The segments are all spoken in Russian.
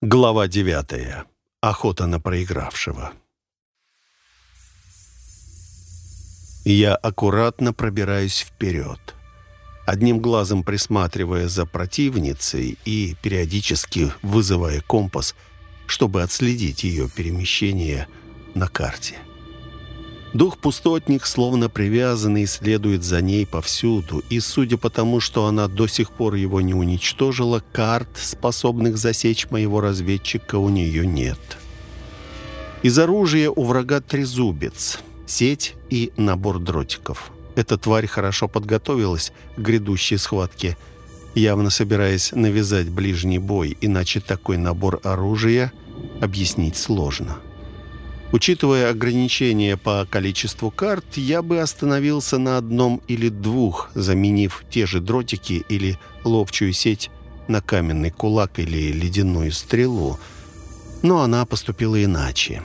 Глава девятая. Охота на проигравшего. Я аккуратно пробираюсь вперед, одним глазом присматривая за противницей и периодически вызывая компас, чтобы отследить ее перемещение на карте. Дух-пустотник, словно привязанный, следует за ней повсюду, и, судя по тому, что она до сих пор его не уничтожила, карт, способных засечь моего разведчика, у нее нет. Из оружия у врага трезубец, сеть и набор дротиков. Эта тварь хорошо подготовилась к грядущей схватке, явно собираясь навязать ближний бой, иначе такой набор оружия объяснить сложно. Учитывая ограничения по количеству карт, я бы остановился на одном или двух, заменив те же дротики или ловчую сеть на каменный кулак или ледяную стрелу. Но она поступила иначе.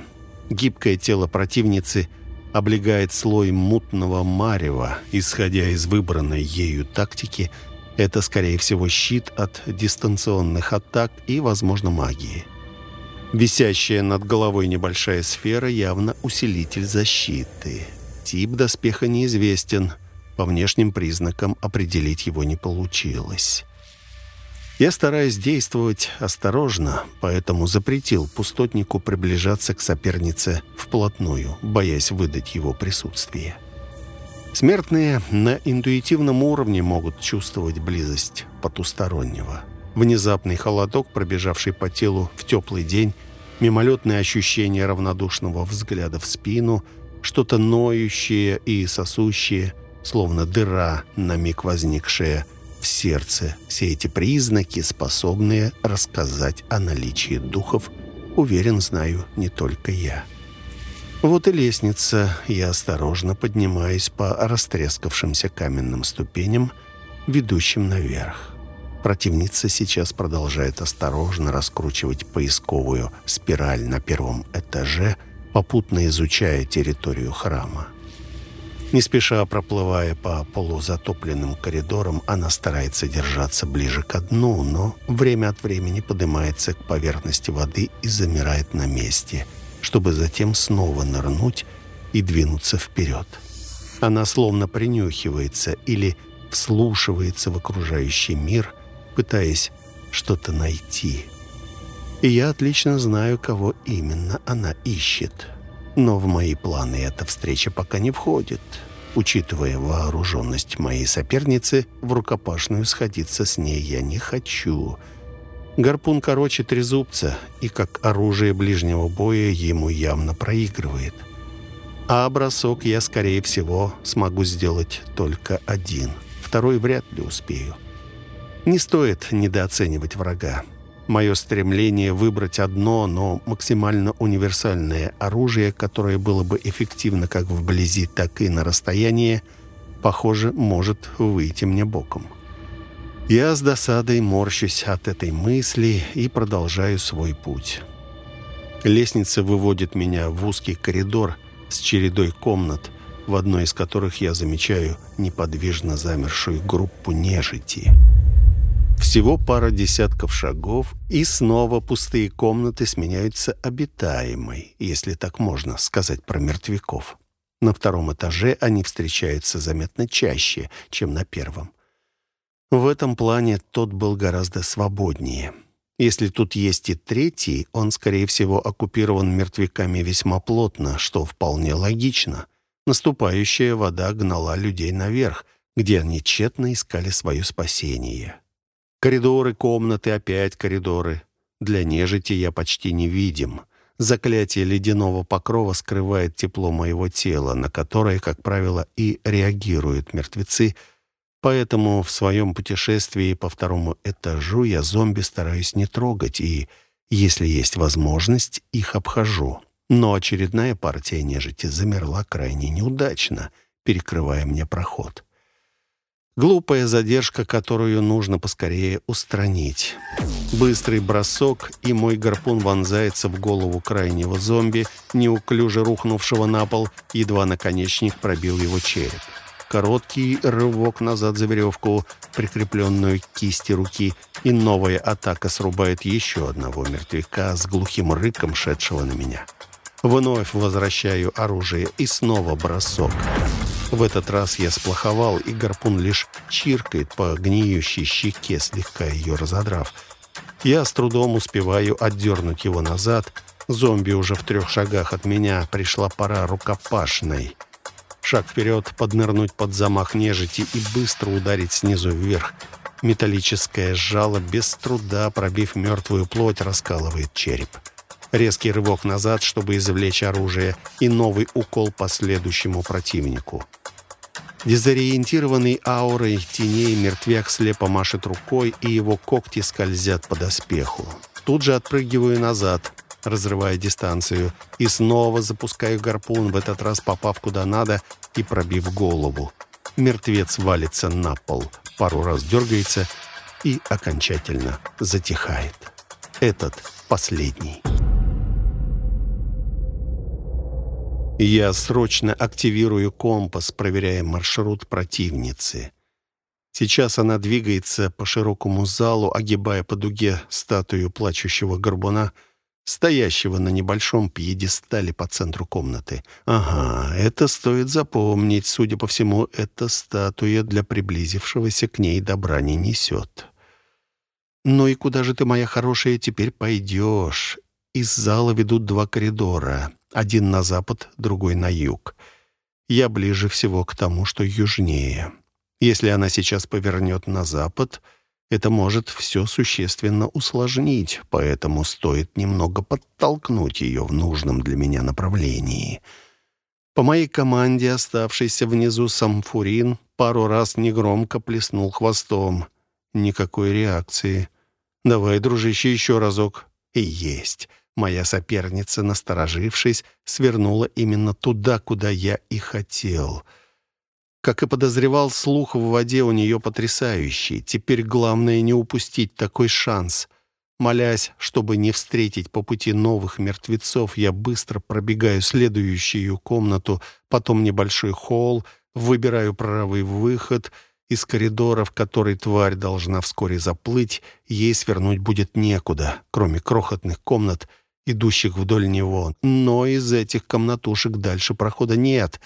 Гибкое тело противницы облегает слой мутного марева, исходя из выбранной ею тактики. Это, скорее всего, щит от дистанционных атак и, возможно, магии. Висящая над головой небольшая сфера явно усилитель защиты. Тип доспеха неизвестен. По внешним признакам определить его не получилось. Я стараюсь действовать осторожно, поэтому запретил пустотнику приближаться к сопернице вплотную, боясь выдать его присутствие. Смертные на интуитивном уровне могут чувствовать близость потустороннего. Внезапный холодок, пробежавший по телу в теплый день, мимолетное ощущение равнодушного взгляда в спину, что-то ноющее и сосущее, словно дыра, на миг возникшая в сердце. Все эти признаки, способные рассказать о наличии духов, уверен, знаю не только я. Вот и лестница. Я осторожно поднимаюсь по растрескавшимся каменным ступеням, ведущим наверх. Противница сейчас продолжает осторожно раскручивать поисковую спираль на первом этаже, попутно изучая территорию храма. Не спеша проплывая по полузатопленным коридорам, она старается держаться ближе к дну, но время от времени поднимается к поверхности воды и замирает на месте, чтобы затем снова нырнуть и двинуться вперед. Она словно принюхивается или вслушивается в окружающий мир – пытаясь что-то найти. И я отлично знаю, кого именно она ищет. Но в мои планы эта встреча пока не входит. Учитывая вооруженность моей соперницы, в рукопашную сходиться с ней я не хочу. Гарпун короче трезубца, и как оружие ближнего боя ему явно проигрывает. А бросок я, скорее всего, смогу сделать только один. Второй вряд ли успею. Не стоит недооценивать врага. Мое стремление выбрать одно, но максимально универсальное оружие, которое было бы эффективно как вблизи, так и на расстоянии, похоже, может выйти мне боком. Я с досадой морщусь от этой мысли и продолжаю свой путь. Лестница выводит меня в узкий коридор с чередой комнат, в одной из которых я замечаю неподвижно замершую группу нежити – всего пара десятков шагов, и снова пустые комнаты сменяются обитаемой, если так можно сказать про мертвяков. На втором этаже они встречаются заметно чаще, чем на первом. В этом плане тот был гораздо свободнее. Если тут есть и третий, он, скорее всего, оккупирован мертвяками весьма плотно, что вполне логично. Наступающая вода гнала людей наверх, где они тщетно искали свое спасение. Коридоры, комнаты, опять коридоры. Для нежити я почти невидим. Заклятие ледяного покрова скрывает тепло моего тела, на которое, как правило, и реагируют мертвецы, поэтому в своем путешествии по второму этажу я зомби стараюсь не трогать и, если есть возможность, их обхожу. Но очередная партия нежити замерла крайне неудачно, перекрывая мне проход. Глупая задержка, которую нужно поскорее устранить. Быстрый бросок, и мой гарпун вонзается в голову крайнего зомби, неуклюже рухнувшего на пол, едва наконечник пробил его череп. короткий рывок назад за веревку, прикрепленную к кисти руки, и новая атака срубает еще одного мертвяка с глухим рыком, шедшего на меня. Вновь возвращаю оружие и снова бросок. В этот раз я сплоховал, и гарпун лишь чиркает по гниющей щеке, слегка ее разодрав. Я с трудом успеваю отдернуть его назад. Зомби уже в трех шагах от меня. Пришла пора рукопашной. Шаг вперед, поднырнуть под замах нежити и быстро ударить снизу вверх. Металлическое жало без труда, пробив мертвую плоть, раскалывает череп. Резкий рывок назад, чтобы извлечь оружие, и новый укол по следующему противнику. Дезориентированный аурой теней мертвяк слепо машет рукой, и его когти скользят по доспеху. Тут же отпрыгиваю назад, разрывая дистанцию, и снова запускаю гарпун, в этот раз попав куда надо и пробив голову. Мертвец валится на пол, пару раз дергается и окончательно затихает. Этот последний. Я срочно активирую компас, проверяя маршрут противницы. Сейчас она двигается по широкому залу, огибая по дуге статую плачущего горбуна, стоящего на небольшом пьедестале по центру комнаты. Ага, это стоит запомнить. Судя по всему, эта статуя для приблизившегося к ней добра не несет. «Ну и куда же ты, моя хорошая, теперь пойдешь?» Из зала ведут два коридора. Один на запад, другой на юг. Я ближе всего к тому, что южнее. Если она сейчас повернет на запад, это может все существенно усложнить, поэтому стоит немного подтолкнуть ее в нужном для меня направлении. По моей команде, оставшийся внизу Самфурин, пару раз негромко плеснул хвостом. Никакой реакции. «Давай, дружище, еще разок». И есть. Моя соперница, насторожившись, свернула именно туда, куда я и хотел. Как и подозревал, слух в воде у нее потрясающий. Теперь главное не упустить такой шанс. Молясь, чтобы не встретить по пути новых мертвецов, я быстро пробегаю следующую комнату, потом небольшой холл, выбираю правый выход — из коридора, в который тварь должна вскоре заплыть, ей свернуть будет некуда, кроме крохотных комнат — идущих вдоль него, но из этих комнатушек дальше прохода нет.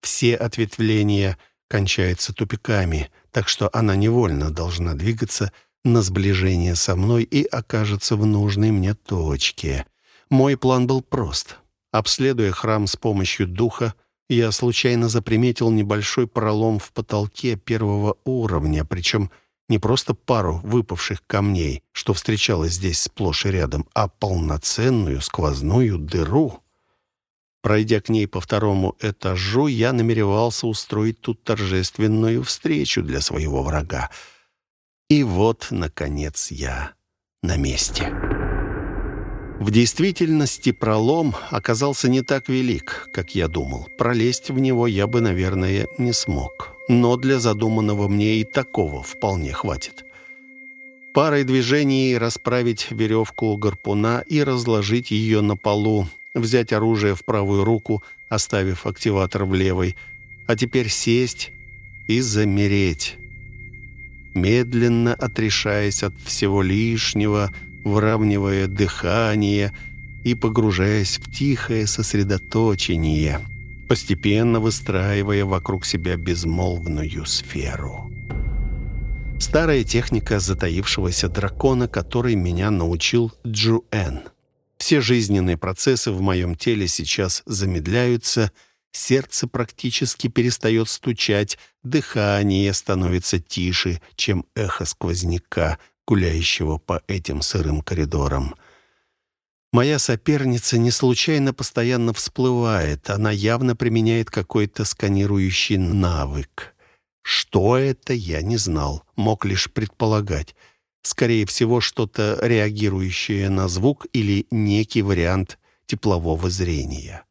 Все ответвления кончаются тупиками, так что она невольно должна двигаться на сближение со мной и окажется в нужной мне точке. Мой план был прост. Обследуя храм с помощью духа, я случайно заприметил небольшой пролом в потолке первого уровня, причем не просто пару выпавших камней, что встречалось здесь сплошь и рядом, а полноценную сквозную дыру. Пройдя к ней по второму этажу, я намеревался устроить тут торжественную встречу для своего врага. И вот, наконец, я на месте. В действительности пролом оказался не так велик, как я думал. Пролезть в него я бы, наверное, не смог но для задуманного мне и такого вполне хватит. Парой движений расправить веревку гарпуна и разложить ее на полу, взять оружие в правую руку, оставив активатор в левой, а теперь сесть и замереть. Медленно отрешаясь от всего лишнего, выравнивая дыхание и погружаясь в тихое сосредоточение – постепенно выстраивая вокруг себя безмолвную сферу. Старая техника затаившегося дракона, который меня научил Джуэн. Все жизненные процессы в моем теле сейчас замедляются, сердце практически перестает стучать, дыхание становится тише, чем эхо сквозняка, гуляющего по этим сырым коридорам — Моя соперница не случайно постоянно всплывает. Она явно применяет какой-то сканирующий навык. Что это, я не знал. Мог лишь предполагать. Скорее всего, что-то реагирующее на звук или некий вариант теплового зрения.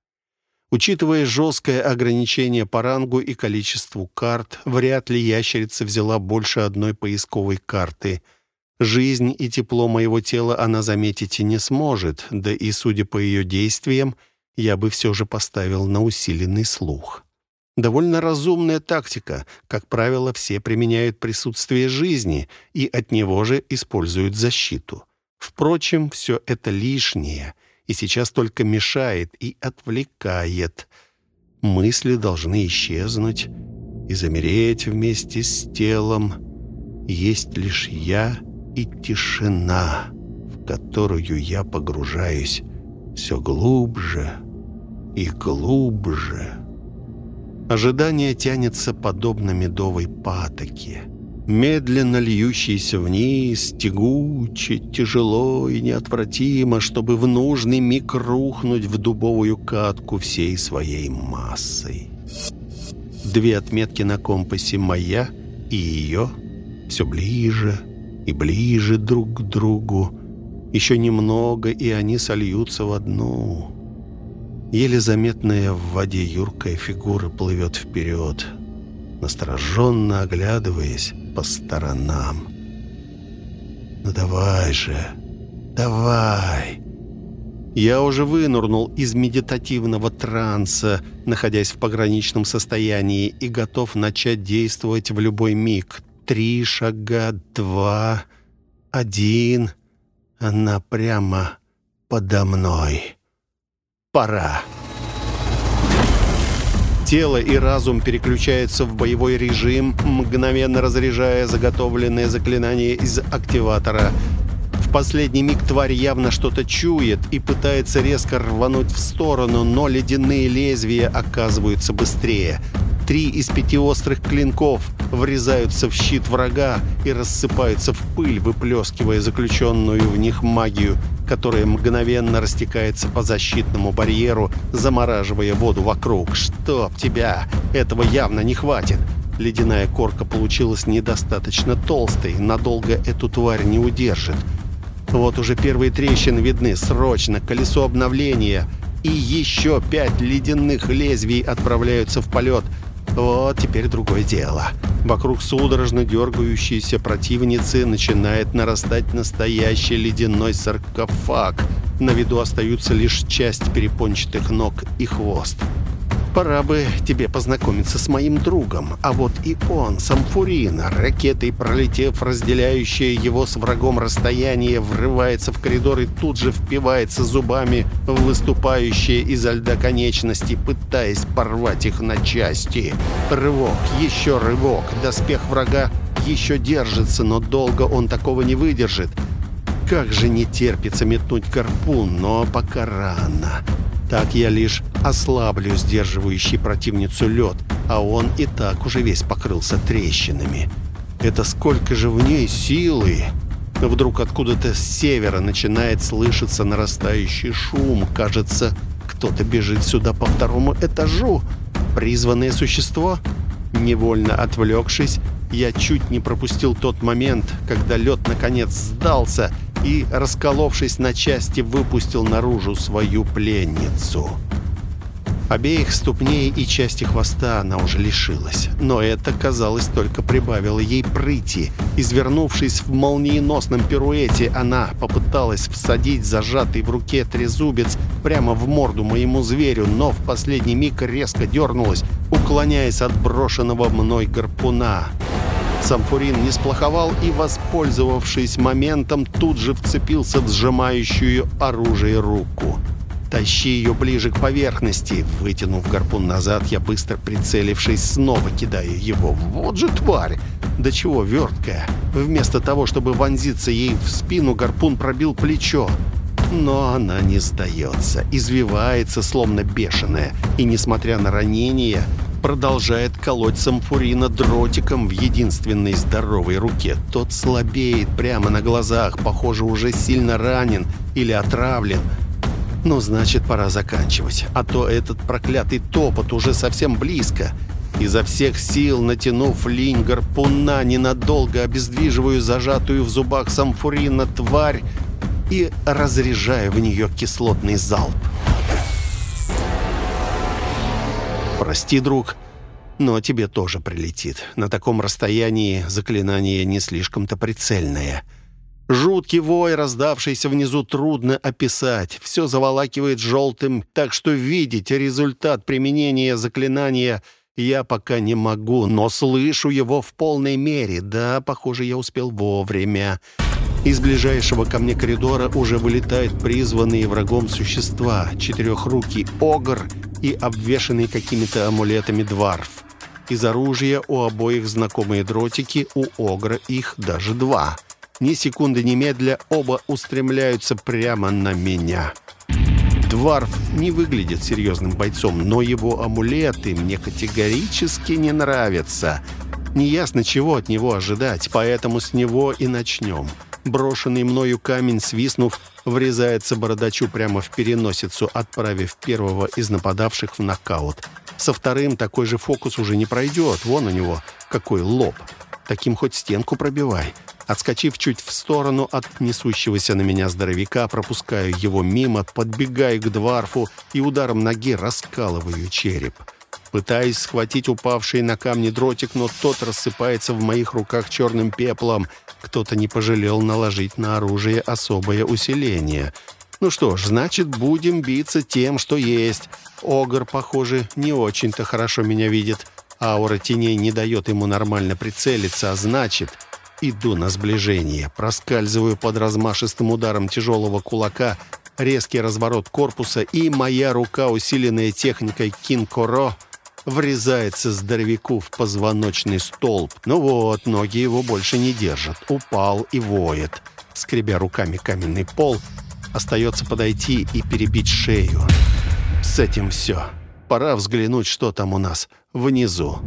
Учитывая жесткое ограничение по рангу и количеству карт, вряд ли ящерица взяла больше одной поисковой карты — Жизнь и тепло моего тела она заметить и не сможет, да и, судя по ее действиям, я бы все же поставил на усиленный слух. Довольно разумная тактика. Как правило, все применяют присутствие жизни и от него же используют защиту. Впрочем, все это лишнее и сейчас только мешает и отвлекает. Мысли должны исчезнуть и замереть вместе с телом. Есть лишь я и тишина, в которую я погружаюсь все глубже и глубже. Ожидание тянется подобно медовой патоке, медленно льющейся вниз, тягуче, тяжело и неотвратимо, чтобы в нужный миг рухнуть в дубовую катку всей своей массой. Две отметки на компасе «Моя» и «Ее» все ближе и ближе друг к другу. Еще немного, и они сольются в одну. Еле заметная в воде юркая фигура плывет вперед, настороженно оглядываясь по сторонам. «Ну давай же, давай!» Я уже вынурнул из медитативного транса, находясь в пограничном состоянии, и готов начать действовать в любой миг. Три шага, два, один. Она прямо подо мной пора. Тело и разум переключаются в боевой режим, мгновенно разряжая заготовленное заклинание из активатора. В последний миг тварь явно что-то чует и пытается резко рвануть в сторону, но ледяные лезвия оказываются быстрее. Три из пяти острых клинков врезаются в щит врага и рассыпаются в пыль, выплескивая заключенную в них магию, которая мгновенно растекается по защитному барьеру, замораживая воду вокруг. «Чтоб тебя! Этого явно не хватит!» Ледяная корка получилась недостаточно толстой, надолго эту тварь не удержит. Вот уже первые трещины видны, срочно, колесо обновления. И еще пять ледяных лезвий отправляются в полет – вот теперь другое дело. Вокруг судорожно дергающейся противницы начинает нарастать настоящий ледяной саркофаг. На виду остаются лишь часть перепончатых ног и хвост. Пора бы тебе познакомиться с моим другом. А вот и он, Самфурин, ракетой пролетев разделяющее его с врагом расстояние, врывается в коридор и тут же впивается зубами в выступающие изо льда конечности, пытаясь порвать их на части. Рывок, еще рывок. Доспех врага еще держится, но долго он такого не выдержит. Как же не терпится метнуть гарпун, но пока рано. Так я лишь ослаблю сдерживающий противницу лед, а он и так уже весь покрылся трещинами. Это сколько же в ней силы! Вдруг откуда-то с севера начинает слышаться нарастающий шум. Кажется, кто-то бежит сюда по второму этажу. Призванное существо? Невольно отвлекшись, я чуть не пропустил тот момент, когда лед наконец сдался — и, расколовшись на части, выпустил наружу свою пленницу. Обеих ступней и части хвоста она уже лишилась. Но это, казалось, только прибавило ей прыти. Извернувшись в молниеносном пируэте, она попыталась всадить зажатый в руке трезубец прямо в морду моему зверю, но в последний миг резко дернулась, уклоняясь от брошенного мной гарпуна. Самфурин не сплоховал и, воспользовавшись моментом, тут же вцепился в сжимающую оружие руку. «Тащи ее ближе к поверхности!» Вытянув гарпун назад, я быстро прицелившись, снова кидаю его. «Вот же тварь! Да чего верткая!» Вместо того, чтобы вонзиться ей в спину, гарпун пробил плечо. Но она не сдается, извивается, словно бешеная, и, несмотря на ранение, продолжает колоть Самфурина дротиком в единственной здоровой руке. Тот слабеет прямо на глазах, похоже, уже сильно ранен или отравлен. Ну, значит, пора заканчивать, а то этот проклятый топот уже совсем близко. Изо всех сил, натянув линь гарпуна, ненадолго обездвиживаю зажатую в зубах Самфурина тварь и разряжаю в нее кислотный залп. «Прости, друг, но тебе тоже прилетит. На таком расстоянии заклинание не слишком-то прицельное». Жуткий вой, раздавшийся внизу, трудно описать. Все заволакивает желтым, так что видеть результат применения заклинания Я пока не могу, но слышу его в полной мере. Да, похоже, я успел вовремя. Из ближайшего ко мне коридора уже вылетают призванные врагом существа. Четырехрукий огр и обвешанный какими-то амулетами дварф. Из оружия у обоих знакомые дротики, у огра их даже два. Ни секунды немедля оба устремляются прямо на меня. Дварф не выглядит серьезным бойцом, но его амулеты мне категорически не нравятся. Неясно, чего от него ожидать, поэтому с него и начнем. Брошенный мною камень, свистнув, врезается бородачу прямо в переносицу, отправив первого из нападавших в нокаут. Со вторым такой же фокус уже не пройдет. Вон у него какой лоб. Таким хоть стенку пробивай. Отскочив чуть в сторону от несущегося на меня здоровяка, пропускаю его мимо, подбегаю к дворфу и ударом ноги раскалываю череп. Пытаюсь схватить упавший на камни дротик, но тот рассыпается в моих руках черным пеплом. Кто-то не пожалел наложить на оружие особое усиление. Ну что ж, значит, будем биться тем, что есть. Огр, похоже, не очень-то хорошо меня видит. Аура теней не дает ему нормально прицелиться, а значит, иду на сближение. Проскальзываю под размашистым ударом тяжелого кулака, резкий разворот корпуса, и моя рука, усиленная техникой кинкоро, врезается здоровяку в позвоночный столб. Ну вот, ноги его больше не держат. Упал и воет. Скребя руками каменный пол, остается подойти и перебить шею. С этим все. Пора взглянуть, что там у нас внизу.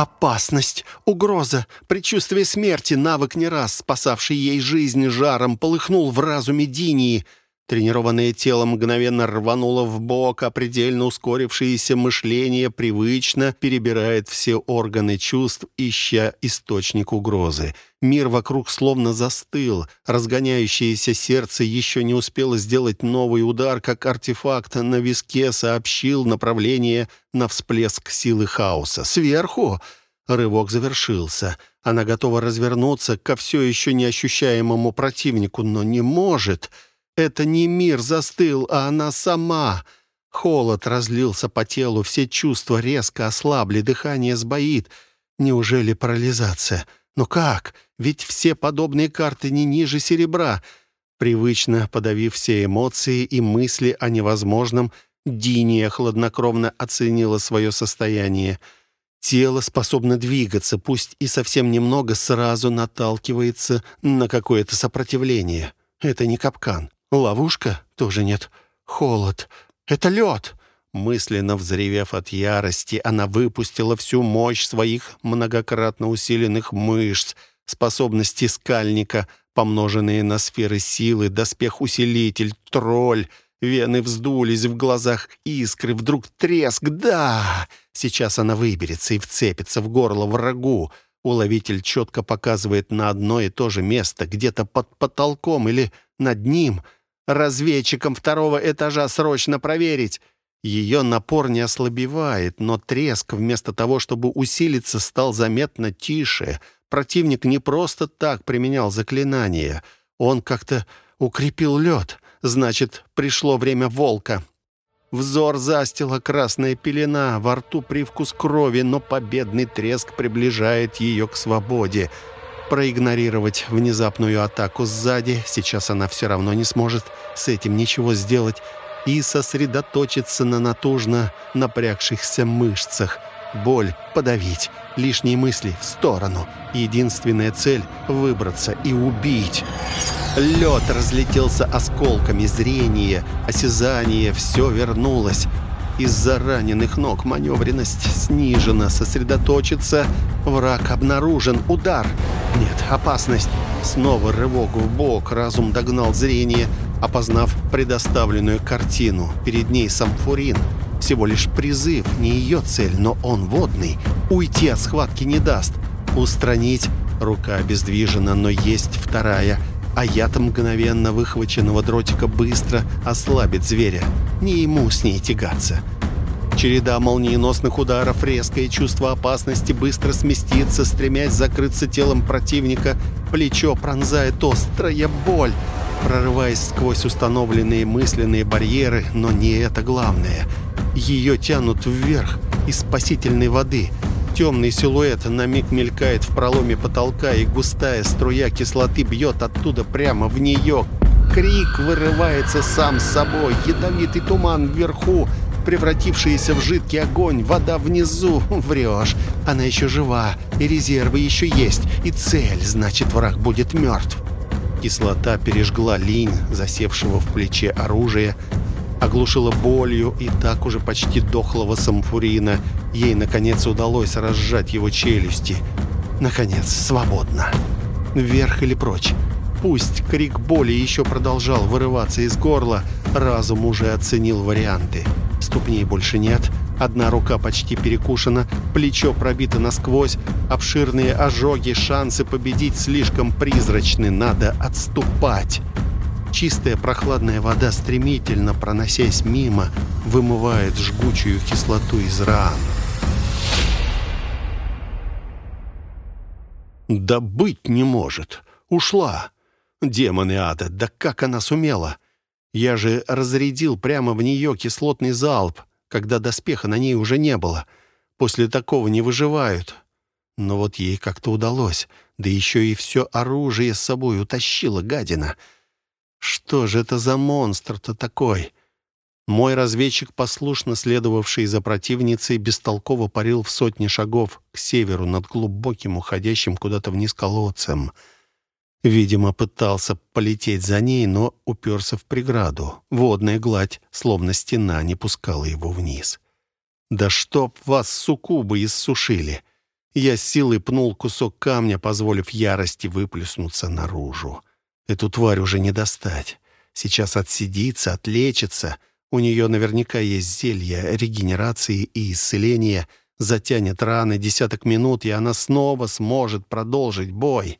Опасность, угроза, предчувствие смерти, навык не раз спасавший ей жизнь жаром, полыхнул в разуме Динии — Тренированное тело мгновенно рвануло в бок, а предельно ускорившееся мышление привычно перебирает все органы чувств, ища источник угрозы. Мир вокруг словно застыл. Разгоняющееся сердце еще не успело сделать новый удар, как артефакт на виске сообщил направление на всплеск силы хаоса. «Сверху!» Рывок завершился. Она готова развернуться ко все еще неощущаемому противнику, но не может — это не мир застыл, а она сама. Холод разлился по телу, все чувства резко ослабли, дыхание сбоит. Неужели парализация? Но как? Ведь все подобные карты не ниже серебра. Привычно подавив все эмоции и мысли о невозможном, Диния хладнокровно оценила свое состояние. Тело способно двигаться, пусть и совсем немного, сразу наталкивается на какое-то сопротивление. Это не капкан. Ловушка? Тоже нет. Холод. Это лед. Мысленно взревев от ярости, она выпустила всю мощь своих многократно усиленных мышц, способности скальника, помноженные на сферы силы, доспех-усилитель, тролль. Вены вздулись, в глазах искры, вдруг треск. Да! Сейчас она выберется и вцепится в горло врагу. Уловитель четко показывает на одно и то же место, где-то под потолком или над ним — разведчикам второго этажа срочно проверить. Ее напор не ослабевает, но треск вместо того, чтобы усилиться, стал заметно тише. Противник не просто так применял заклинание. Он как-то укрепил лед. Значит, пришло время волка. Взор застила красная пелена, во рту привкус крови, но победный треск приближает ее к свободе проигнорировать внезапную атаку сзади, сейчас она все равно не сможет с этим ничего сделать, и сосредоточиться на натужно напрягшихся мышцах. Боль подавить, лишние мысли в сторону. Единственная цель — выбраться и убить. Лед разлетелся осколками, зрение, осязание, все вернулось. Из-за раненых ног маневренность снижена, сосредоточиться. Враг обнаружен. Удар. Нет, опасность. Снова рывок в бок. Разум догнал зрение, опознав предоставленную картину. Перед ней Самфурин. Всего лишь призыв, не ее цель, но он водный. Уйти от схватки не даст. Устранить. Рука обездвижена, но есть вторая — а яд мгновенно выхваченного дротика быстро ослабит зверя. Не ему с ней тягаться. Череда молниеносных ударов, резкое чувство опасности быстро сместится, стремясь закрыться телом противника. Плечо пронзает острая боль. прорываясь сквозь установленные мысленные барьеры, но не это главное. Ее тянут вверх из спасительной воды. Темный силуэт на миг мелькает в проломе потолка, и густая струя кислоты бьет оттуда прямо в нее. Крик вырывается сам с собой, ядовитый туман вверху, превратившаяся в жидкий огонь, вода внизу. Врешь. Она еще жива, и резервы еще есть, и цель, значит, враг будет мертв. Кислота пережгла линь, засевшего в плече оружия, оглушила болью и так уже почти дохлого самфурина. Ей, наконец, удалось разжать его челюсти. Наконец, свободно. Вверх или прочь. Пусть крик боли еще продолжал вырываться из горла, разум уже оценил варианты. Ступней больше нет, одна рука почти перекушена, плечо пробито насквозь, обширные ожоги, шансы победить слишком призрачны, надо отступать. Чистая прохладная вода, стремительно проносясь мимо, вымывает жгучую кислоту из ран. «Да быть не может! Ушла! Демоны ада, да как она сумела!» Я же разрядил прямо в нее кислотный залп, когда доспеха на ней уже не было. После такого не выживают. Но вот ей как-то удалось. Да еще и все оружие с собой утащила гадина. Что же это за монстр-то такой? Мой разведчик, послушно следовавший за противницей, бестолково парил в сотни шагов к северу над глубоким, уходящим куда-то вниз колодцем — Видимо, пытался полететь за ней, но уперся в преграду. Водная гладь, словно стена, не пускала его вниз. «Да чтоб вас, суккубы, иссушили!» Я силой пнул кусок камня, позволив ярости выплеснуться наружу. Эту тварь уже не достать. Сейчас отсидится, отлечится. У нее наверняка есть зелье регенерации и исцеления. Затянет раны десяток минут, и она снова сможет продолжить бой.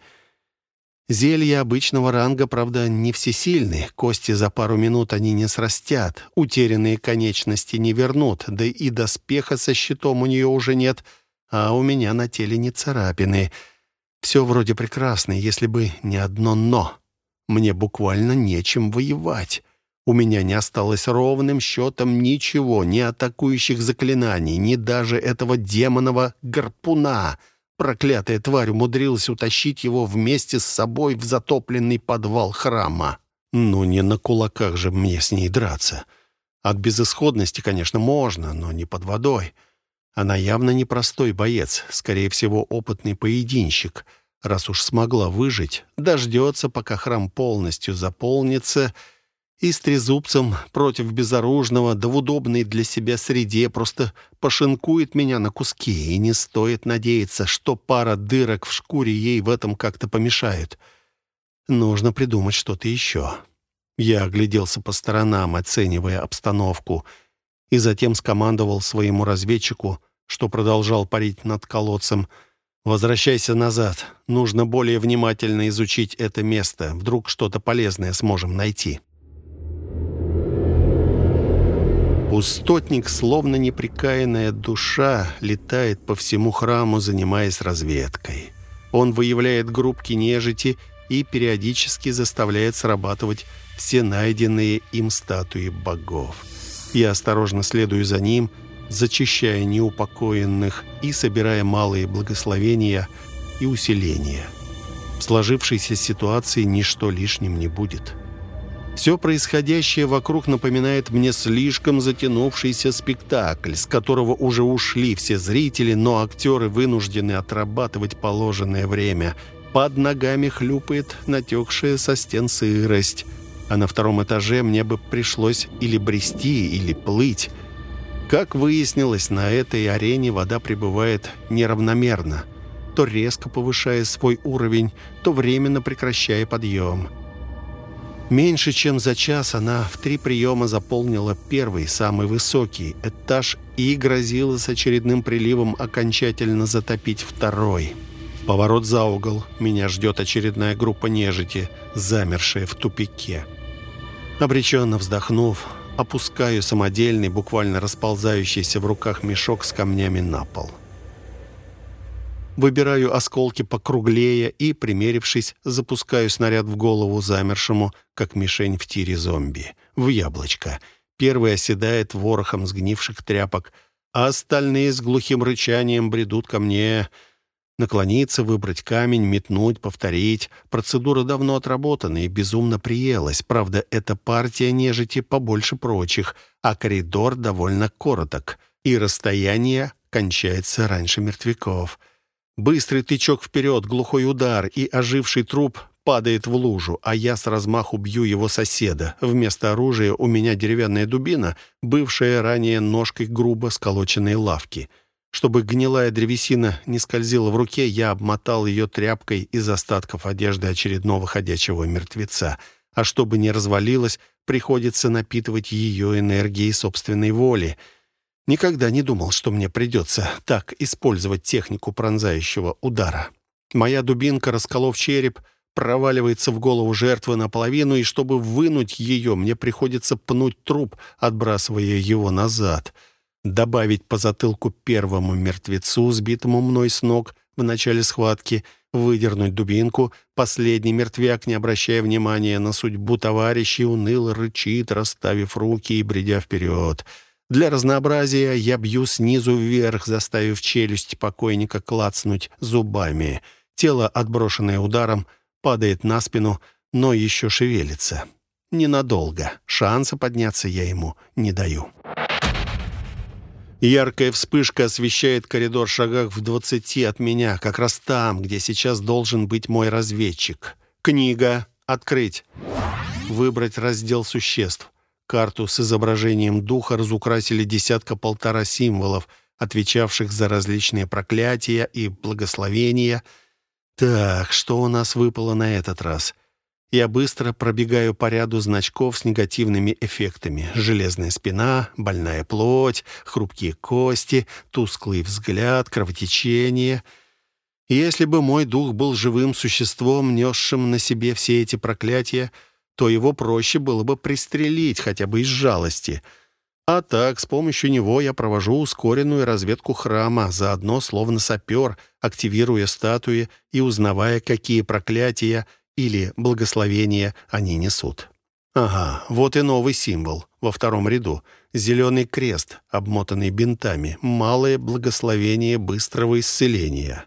Зелья обычного ранга, правда, не всесильны. Кости за пару минут они не срастят. Утерянные конечности не вернут. Да и доспеха со щитом у нее уже нет. А у меня на теле не царапины. Все вроде прекрасно, если бы не одно «но». Мне буквально нечем воевать. У меня не осталось ровным счетом ничего, ни атакующих заклинаний, ни даже этого демонового гарпуна — Проклятая тварь умудрилась утащить его вместе с собой в затопленный подвал храма. Ну, не на кулаках же мне с ней драться. От безысходности, конечно, можно, но не под водой. Она явно не простой боец, скорее всего, опытный поединщик. Раз уж смогла выжить, дождется, пока храм полностью заполнится — и с трезубцем против безоружного, да в удобной для себя среде просто пошинкует меня на куски, и не стоит надеяться, что пара дырок в шкуре ей в этом как-то помешает. Нужно придумать что-то еще. Я огляделся по сторонам, оценивая обстановку, и затем скомандовал своему разведчику, что продолжал парить над колодцем, «Возвращайся назад. Нужно более внимательно изучить это место. Вдруг что-то полезное сможем найти». Пустотник, словно неприкаянная душа, летает по всему храму, занимаясь разведкой. Он выявляет группки нежити и периодически заставляет срабатывать все найденные им статуи богов. Я осторожно следую за ним, зачищая неупокоенных и собирая малые благословения и усиления. В сложившейся ситуации ничто лишним не будет. Все происходящее вокруг напоминает мне слишком затянувшийся спектакль, с которого уже ушли все зрители, но актеры вынуждены отрабатывать положенное время. Под ногами хлюпает натекшая со стен сырость, а на втором этаже мне бы пришлось или брести, или плыть. Как выяснилось, на этой арене вода пребывает неравномерно, то резко повышая свой уровень, то временно прекращая подъем. Меньше чем за час она в три приема заполнила первый, самый высокий этаж и грозила с очередным приливом окончательно затопить второй. Поворот за угол. Меня ждет очередная группа нежити, замершая в тупике. Обреченно вздохнув, опускаю самодельный, буквально расползающийся в руках мешок с камнями на пол. Выбираю осколки покруглее и, примерившись, запускаю снаряд в голову замершему, как мишень в тире зомби, в яблочко. Первый оседает ворохом сгнивших тряпок, а остальные с глухим рычанием бредут ко мне. Наклониться, выбрать камень, метнуть, повторить. Процедура давно отработана и безумно приелась. Правда, эта партия нежити побольше прочих, а коридор довольно короток, и расстояние кончается раньше мертвяков. Быстрый тычок вперед, глухой удар, и оживший труп падает в лужу, а я с размаху бью его соседа. Вместо оружия у меня деревянная дубина, бывшая ранее ножкой грубо сколоченной лавки. Чтобы гнилая древесина не скользила в руке, я обмотал ее тряпкой из остатков одежды очередного ходячего мертвеца. А чтобы не развалилась, приходится напитывать ее энергией собственной воли — Никогда не думал, что мне придется так использовать технику пронзающего удара. Моя дубинка, расколов череп, проваливается в голову жертвы наполовину, и чтобы вынуть ее, мне приходится пнуть труп, отбрасывая его назад. Добавить по затылку первому мертвецу, сбитому мной с ног в начале схватки, выдернуть дубинку. Последний мертвяк, не обращая внимания на судьбу товарищей, уныло рычит, расставив руки и бредя вперед — для разнообразия я бью снизу вверх, заставив челюсть покойника клацнуть зубами. Тело, отброшенное ударом, падает на спину, но еще шевелится. Ненадолго. Шанса подняться я ему не даю. Яркая вспышка освещает коридор шагах в двадцати от меня, как раз там, где сейчас должен быть мой разведчик. Книга. Открыть. Выбрать раздел существ. Карту с изображением духа разукрасили десятка-полтора символов, отвечавших за различные проклятия и благословения. Так, что у нас выпало на этот раз? Я быстро пробегаю по ряду значков с негативными эффектами. Железная спина, больная плоть, хрупкие кости, тусклый взгляд, кровотечение. Если бы мой дух был живым существом, несшим на себе все эти проклятия, то его проще было бы пристрелить хотя бы из жалости. А так, с помощью него я провожу ускоренную разведку храма, заодно словно сапер, активируя статуи и узнавая, какие проклятия или благословения они несут. Ага, вот и новый символ во втором ряду. Зеленый крест, обмотанный бинтами. Малое благословение быстрого исцеления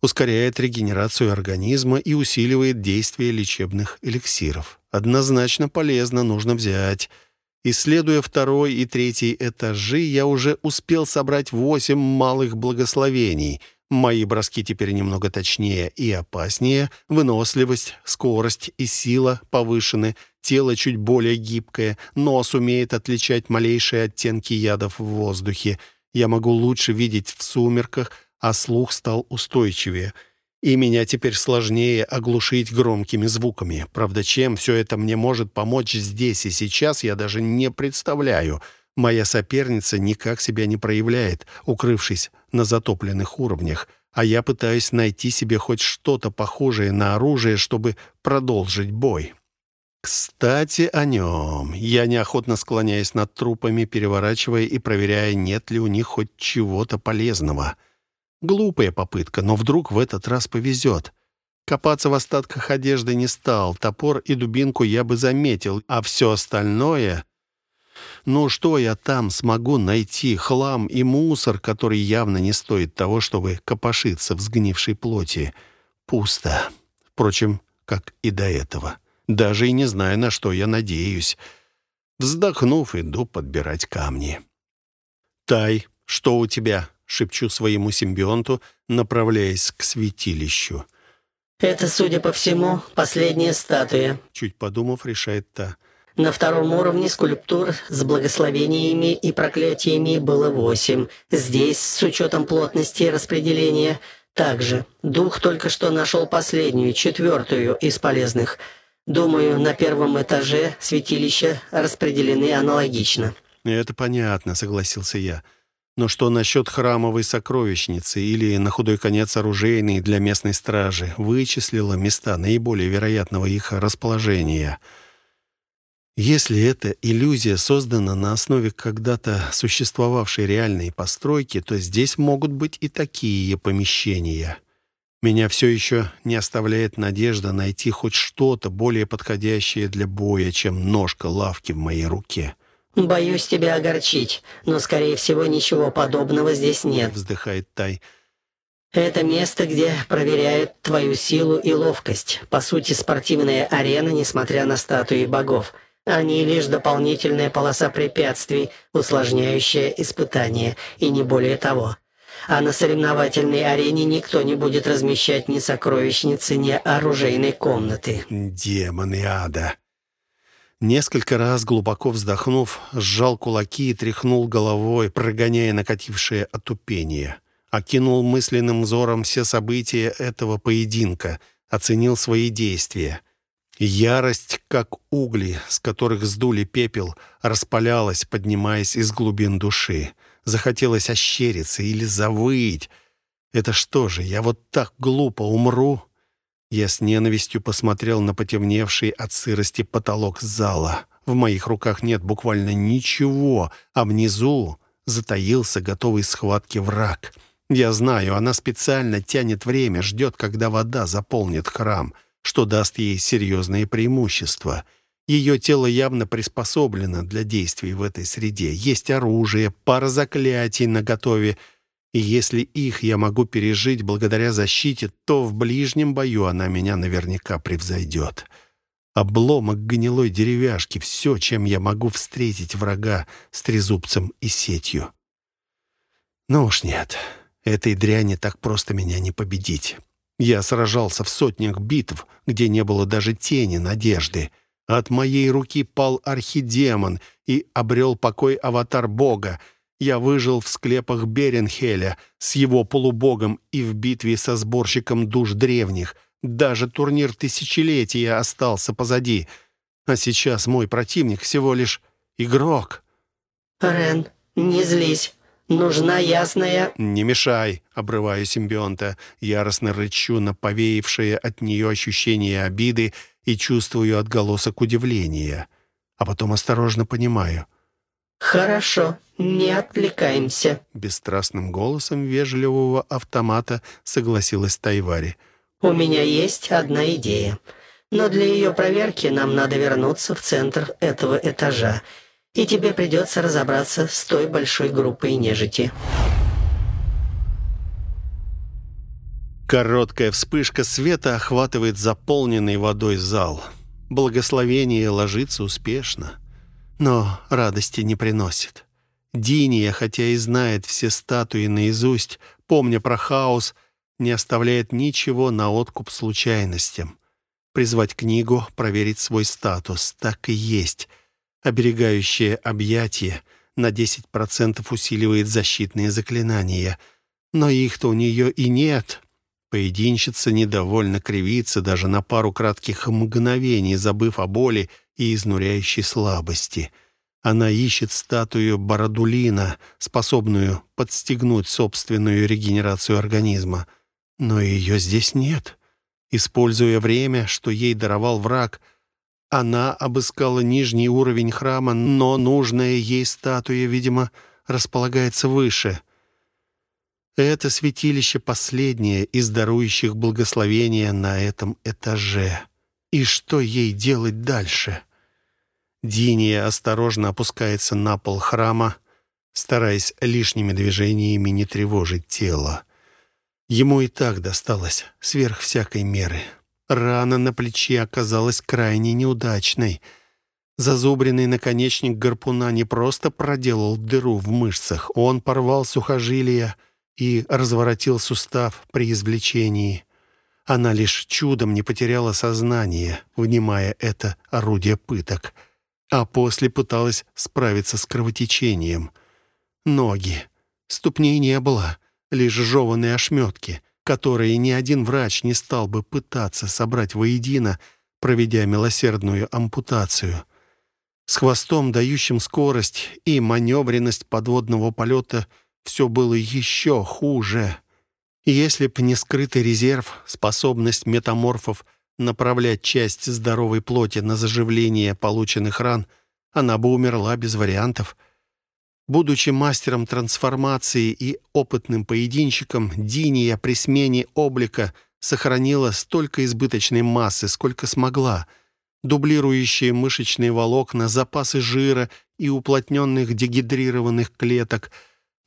ускоряет регенерацию организма и усиливает действие лечебных эликсиров. Однозначно полезно, нужно взять. Исследуя второй и третий этажи, я уже успел собрать восемь малых благословений. Мои броски теперь немного точнее и опаснее. Выносливость, скорость и сила повышены. Тело чуть более гибкое, нос умеет отличать малейшие оттенки ядов в воздухе. Я могу лучше видеть в сумерках, а слух стал устойчивее. И меня теперь сложнее оглушить громкими звуками. Правда, чем все это мне может помочь здесь и сейчас, я даже не представляю. Моя соперница никак себя не проявляет, укрывшись на затопленных уровнях, а я пытаюсь найти себе хоть что-то похожее на оружие, чтобы продолжить бой. Кстати, о нем. Я неохотно склоняюсь над трупами, переворачивая и проверяя, нет ли у них хоть чего-то полезного. — Глупая попытка, но вдруг в этот раз повезет. Копаться в остатках одежды не стал, топор и дубинку я бы заметил, а все остальное... Ну что я там смогу найти? Хлам и мусор, который явно не стоит того, чтобы копошиться в сгнившей плоти. Пусто. Впрочем, как и до этого. Даже и не знаю, на что я надеюсь. Вздохнув, иду подбирать камни. «Тай, что у тебя?» Шепчу своему симбионту, направляясь к святилищу. «Это, судя по всему, последняя статуя», — чуть подумав, решает та. На втором уровне скульптур с благословениями и проклятиями было восемь. Здесь, с учетом плотности распределения, также. Дух только что нашел последнюю, четвертую из полезных. Думаю, на первом этаже святилища распределены аналогично. «Это понятно», — согласился я. Но что насчет храмовой сокровищницы или, на худой конец, оружейной для местной стражи? Вычислила места наиболее вероятного их расположения. Если эта иллюзия создана на основе когда-то существовавшей реальной постройки, то здесь могут быть и такие помещения. Меня все еще не оставляет надежда найти хоть что-то более подходящее для боя, чем ножка лавки в моей руке. «Боюсь тебя огорчить, но, скорее всего, ничего подобного здесь нет», — вздыхает Тай. «Это место, где проверяют твою силу и ловкость. По сути, спортивная арена, несмотря на статуи богов». Они лишь дополнительная полоса препятствий, усложняющая испытание, и не более того. А на соревновательной арене никто не будет размещать ни сокровищницы, ни оружейной комнаты. Демоны ада! Несколько раз, глубоко вздохнув, сжал кулаки и тряхнул головой, прогоняя накатившее отупение. Окинул мысленным взором все события этого поединка, оценил свои действия — Ярость, как угли, с которых сдули пепел, распалялась, поднимаясь из глубин души. Захотелось ощериться или завыть. Это что же, я вот так глупо умру? Я с ненавистью посмотрел на потемневший от сырости потолок зала. В моих руках нет буквально ничего, а внизу затаился готовый схватки враг. Я знаю, она специально тянет время, ждет, когда вода заполнит храм — что даст ей серьезные преимущества. Ее тело явно приспособлено для действий в этой среде. Есть оружие, пара заклятий наготове. И если их я могу пережить благодаря защите, то в ближнем бою она меня наверняка превзойдет. Обломок гнилой деревяшки — все, чем я могу встретить врага с трезубцем и сетью. Ну уж нет, этой дряни так просто меня не победить. Я сражался в сотнях битв, где не было даже тени надежды. От моей руки пал архидемон и обрел покой аватар бога. Я выжил в склепах Беренхеля с его полубогом и в битве со сборщиком душ древних. Даже турнир тысячелетия остался позади. А сейчас мой противник всего лишь игрок. «Рен, не злись. Нужна ясная...» «Не мешай», — обрываю симбионта. Яростно рычу на повеявшее от нее ощущение обиды и чувствую отголосок удивления. А потом осторожно понимаю. «Хорошо, не отвлекаемся», — бесстрастным голосом вежливого автомата согласилась Тайвари. «У меня есть одна идея. Но для ее проверки нам надо вернуться в центр этого этажа и тебе придется разобраться с той большой группой нежити». Короткая вспышка света охватывает заполненный водой зал. Благословение ложится успешно, но радости не приносит. Диния, хотя и знает все статуи наизусть, помня про хаос, не оставляет ничего на откуп случайностям. Призвать книгу, проверить свой статус. Так и есть. Оберегающее объятие на 10% усиливает защитные заклинания. Но их-то у нее и нет. Поединщица недовольно кривится даже на пару кратких мгновений, забыв о боли и изнуряющей слабости. Она ищет статую Бородулина, способную подстегнуть собственную регенерацию организма. Но ее здесь нет. Используя время, что ей даровал враг, она обыскала нижний уровень храма, но нужная ей статуя, видимо, располагается выше. Это святилище последнее из дарующих благословения на этом этаже. И что ей делать дальше? Диния осторожно опускается на пол храма, стараясь лишними движениями не тревожить тело. Ему и так досталось сверх всякой меры. Рана на плече оказалась крайне неудачной. Зазубренный наконечник гарпуна не просто проделал дыру в мышцах, он порвал сухожилия и разворотил сустав при извлечении. Она лишь чудом не потеряла сознание, внимая это орудие пыток, а после пыталась справиться с кровотечением. Ноги. Ступней не было, лишь жеванные ошметки — которые ни один врач не стал бы пытаться собрать воедино, проведя милосердную ампутацию. С хвостом, дающим скорость и маневренность подводного полета, все было еще хуже. Если б не скрытый резерв, способность метаморфов направлять часть здоровой плоти на заживление полученных ран, она бы умерла без вариантов. Будучи мастером трансформации и опытным поединщиком, Диния при смене облика сохранила столько избыточной массы, сколько смогла. Дублирующие мышечные волокна, запасы жира и уплотненных дегидрированных клеток.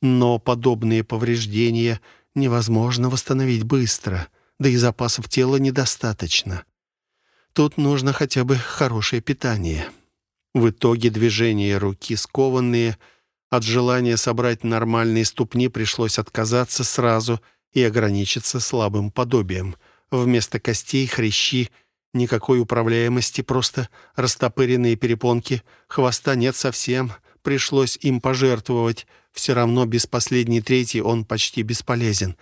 Но подобные повреждения невозможно восстановить быстро, да и запасов тела недостаточно. Тут нужно хотя бы хорошее питание. В итоге движения руки скованные – от желания собрать нормальные ступни пришлось отказаться сразу и ограничиться слабым подобием. Вместо костей хрящи, никакой управляемости, просто растопыренные перепонки, хвоста нет совсем, пришлось им пожертвовать. Все равно без последней трети он почти бесполезен.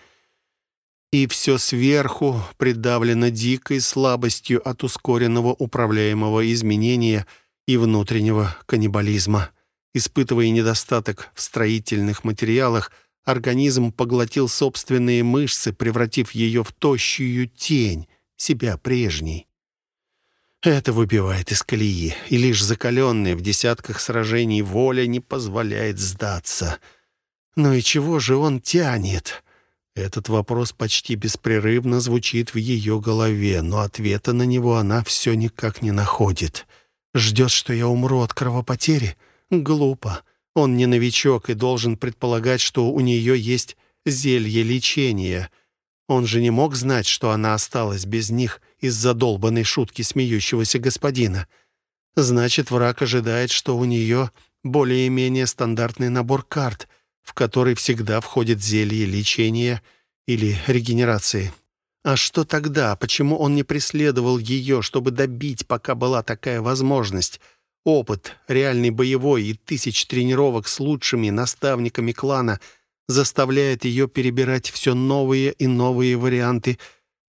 И все сверху придавлено дикой слабостью от ускоренного управляемого изменения и внутреннего каннибализма. Испытывая недостаток в строительных материалах, организм поглотил собственные мышцы, превратив ее в тощую тень себя прежней. Это выбивает из колеи, и лишь закаленная в десятках сражений воля не позволяет сдаться. Но и чего же он тянет? Этот вопрос почти беспрерывно звучит в ее голове, но ответа на него она все никак не находит. Ждет, что я умру от кровопотери — Глупо. Он не новичок и должен предполагать, что у нее есть зелье лечения. Он же не мог знать, что она осталась без них из-за долбанной шутки смеющегося господина. Значит, враг ожидает, что у нее более-менее стандартный набор карт, в который всегда входит зелье лечения или регенерации. А что тогда? Почему он не преследовал ее, чтобы добить, пока была такая возможность? Опыт, реальный боевой и тысяч тренировок с лучшими наставниками клана заставляет ее перебирать все новые и новые варианты,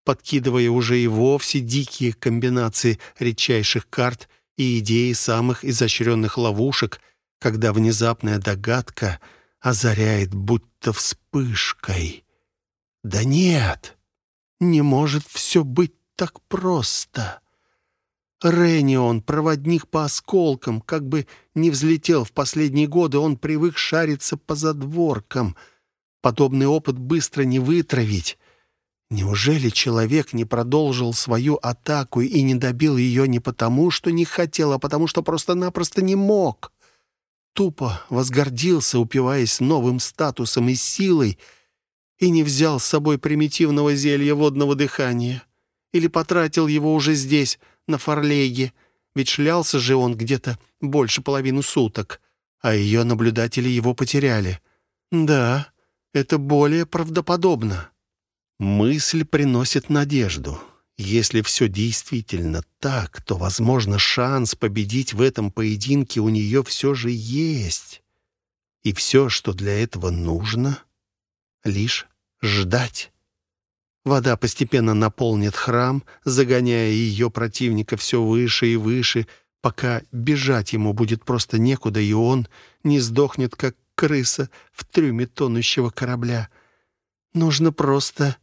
подкидывая уже и вовсе дикие комбинации редчайших карт и идеи самых изощренных ловушек, когда внезапная догадка озаряет будто вспышкой. «Да нет, не может все быть так просто!» Ренион, проводник по осколкам, как бы не взлетел в последние годы, он привык шариться по задворкам. Подобный опыт быстро не вытравить. Неужели человек не продолжил свою атаку и не добил ее не потому, что не хотел, а потому что просто-напросто не мог? Тупо возгордился, упиваясь новым статусом и силой, и не взял с собой примитивного зелья водного дыхания. Или потратил его уже здесь, на Фарлейге, ведь шлялся же он где-то больше половины суток, а ее наблюдатели его потеряли. Да, это более правдоподобно. Мысль приносит надежду. Если все действительно так, то, возможно, шанс победить в этом поединке у нее все же есть. И все, что для этого нужно, лишь ждать. Вода постепенно наполнит храм, загоняя ее противника все выше и выше, пока бежать ему будет просто некуда, и он не сдохнет, как крыса в трюме тонущего корабля. Нужно просто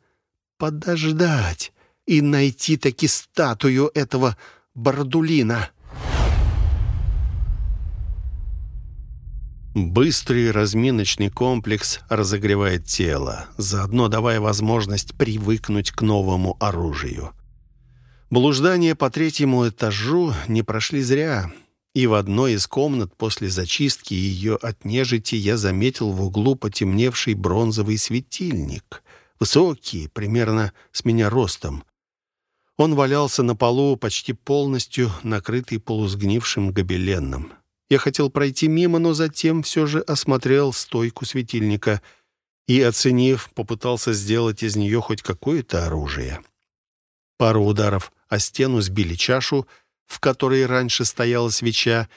подождать и найти таки статую этого Бардулина. Быстрый разминочный комплекс разогревает тело, заодно давая возможность привыкнуть к новому оружию. Блуждания по третьему этажу не прошли зря, и в одной из комнат после зачистки ее от нежити я заметил в углу потемневший бронзовый светильник. Высокий, примерно с меня ростом. Он валялся на полу, почти полностью накрытый полусгнившим гобеленом. Я хотел пройти мимо, но затем все же осмотрел стойку светильника и, оценив, попытался сделать из нее хоть какое-то оружие. Пару ударов о стену сбили чашу, в которой раньше стояла свеча,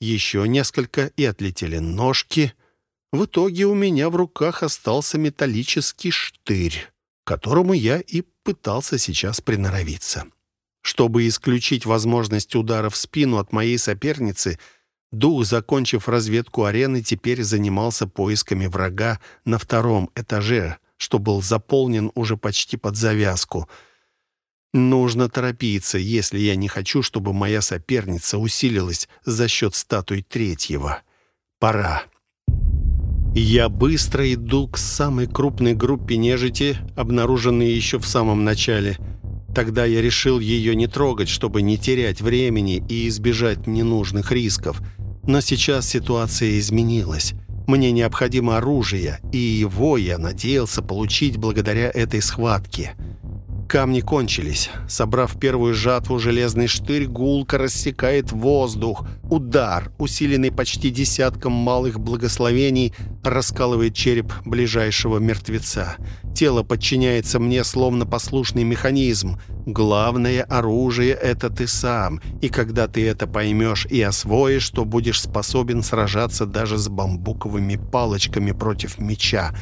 еще несколько и отлетели ножки. В итоге у меня в руках остался металлический штырь, которому я и пытался сейчас приноровиться. Чтобы исключить возможность удара в спину от моей соперницы — Дух, закончив разведку арены, теперь занимался поисками врага на втором этаже, что был заполнен уже почти под завязку. Нужно торопиться, если я не хочу, чтобы моя соперница усилилась за счет статуи третьего. Пора. Я быстро иду к самой крупной группе нежити, обнаруженной еще в самом начале. Тогда я решил ее не трогать, чтобы не терять времени и избежать ненужных рисков. Но сейчас ситуация изменилась. Мне необходимо оружие, и его я надеялся получить благодаря этой схватке. Камни кончились. Собрав первую жатву, железный штырь гулко рассекает воздух. Удар, усиленный почти десятком малых благословений, раскалывает череп ближайшего мертвеца. Тело подчиняется мне, словно послушный механизм. Главное оружие — это ты сам. И когда ты это поймешь и освоишь, то будешь способен сражаться даже с бамбуковыми палочками против меча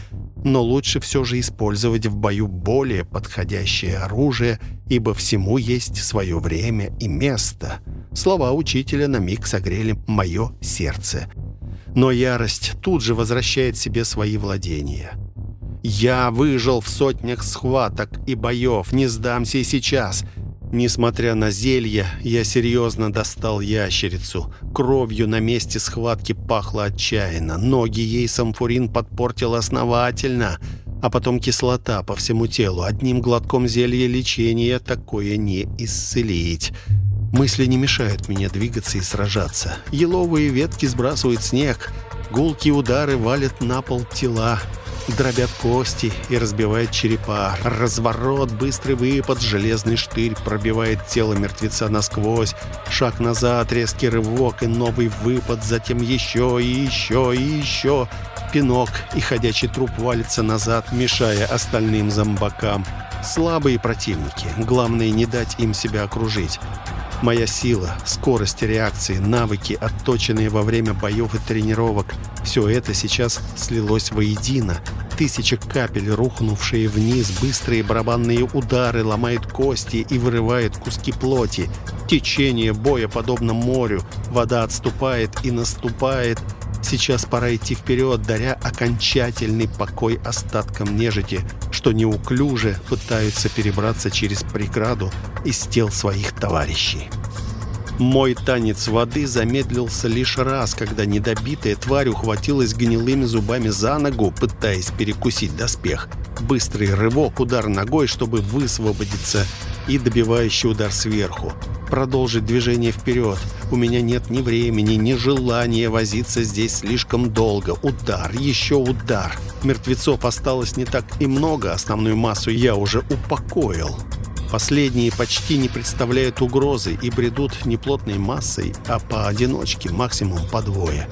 но лучше все же использовать в бою более подходящее оружие, ибо всему есть свое время и место. Слова учителя на миг согрели мое сердце. Но ярость тут же возвращает себе свои владения. «Я выжил в сотнях схваток и боев, не сдамся и сейчас». Несмотря на зелье, я серьезно достал ящерицу. Кровью на месте схватки пахло отчаянно. Ноги ей самфурин подпортил основательно, а потом кислота по всему телу. Одним глотком зелья лечения такое не исцелить. Мысли не мешают мне двигаться и сражаться. Еловые ветки сбрасывают снег. Гулкие удары валят на пол тела дробят кости и разбивают черепа. Разворот, быстрый выпад, железный штырь пробивает тело мертвеца насквозь. Шаг назад, резкий рывок и новый выпад, затем еще и еще и еще. Пинок и ходячий труп валится назад, мешая остальным зомбакам. Слабые противники. Главное не дать им себя окружить. Моя сила, скорость реакции, навыки, отточенные во время боев и тренировок – все это сейчас слилось воедино. Тысяча капель, рухнувшие вниз, быстрые барабанные удары ломают кости и вырывают куски плоти. Течение боя подобно морю, вода отступает и наступает. Сейчас пора идти вперед, даря окончательный покой остаткам нежити, что неуклюже пытаются перебраться через преграду из тел своих товарищей. Мой танец воды замедлился лишь раз, когда недобитая тварь ухватилась гнилыми зубами за ногу, пытаясь перекусить доспех. Быстрый рывок, удар ногой, чтобы высвободиться, и добивающий удар сверху. Продолжить движение вперед. У меня нет ни времени, ни желания возиться здесь слишком долго. Удар, еще удар. Мертвецов осталось не так и много, основную массу я уже упокоил. Последние почти не представляют угрозы и бредут не плотной массой, а поодиночке, максимум по двое.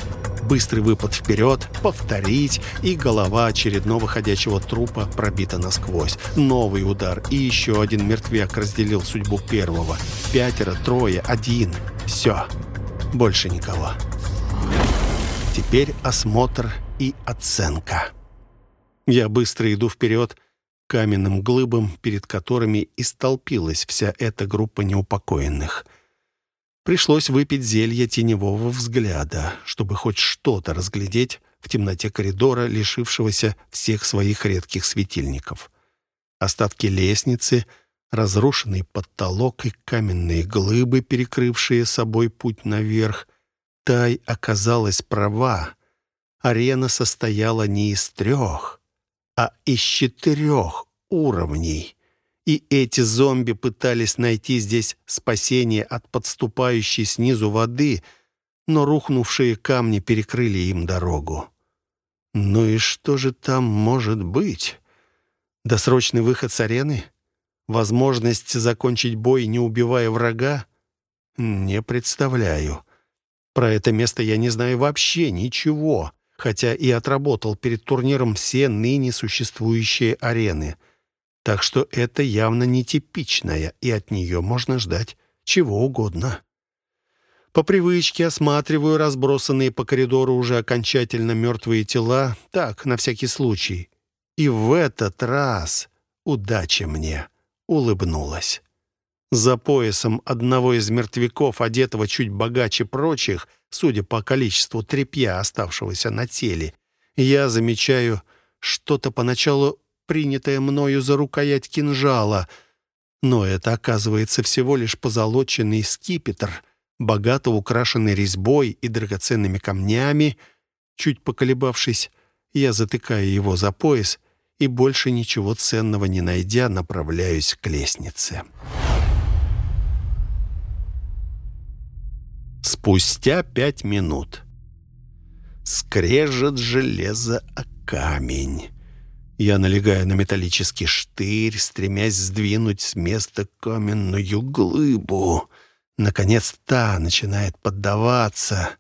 Быстрый выпад вперед, повторить, и голова очередного ходячего трупа пробита насквозь. Новый удар, и еще один мертвяк разделил судьбу первого. Пятеро, трое, один. Все. Больше никого. Теперь осмотр и оценка. Я быстро иду вперед, каменным глыбам, перед которыми и столпилась вся эта группа неупокоенных. Пришлось выпить зелье теневого взгляда, чтобы хоть что-то разглядеть в темноте коридора, лишившегося всех своих редких светильников. Остатки лестницы, разрушенный потолок и каменные глыбы, перекрывшие собой путь наверх. Тай оказалась права. Арена состояла не из трех, а из четырех уровней. И эти зомби пытались найти здесь спасение от подступающей снизу воды, но рухнувшие камни перекрыли им дорогу. Ну и что же там может быть? Досрочный выход с арены? Возможность закончить бой, не убивая врага? Не представляю. Про это место я не знаю вообще ничего хотя и отработал перед турниром все ныне существующие арены. Так что это явно нетипичная, и от нее можно ждать чего угодно. По привычке осматриваю разбросанные по коридору уже окончательно мертвые тела, так, на всякий случай. И в этот раз удача мне улыбнулась. За поясом одного из мертвяков, одетого чуть богаче прочих, судя по количеству тряпья, оставшегося на теле, я замечаю что-то поначалу принятое мною за рукоять кинжала. Но это, оказывается, всего лишь позолоченный скипетр, богато украшенный резьбой и драгоценными камнями. Чуть поколебавшись, я затыкаю его за пояс и, больше ничего ценного не найдя, направляюсь к лестнице. Спустя пять минут. Скрежет железо о камень. Я налегаю на металлический штырь, стремясь сдвинуть с места каменную глыбу. Наконец та начинает поддаваться.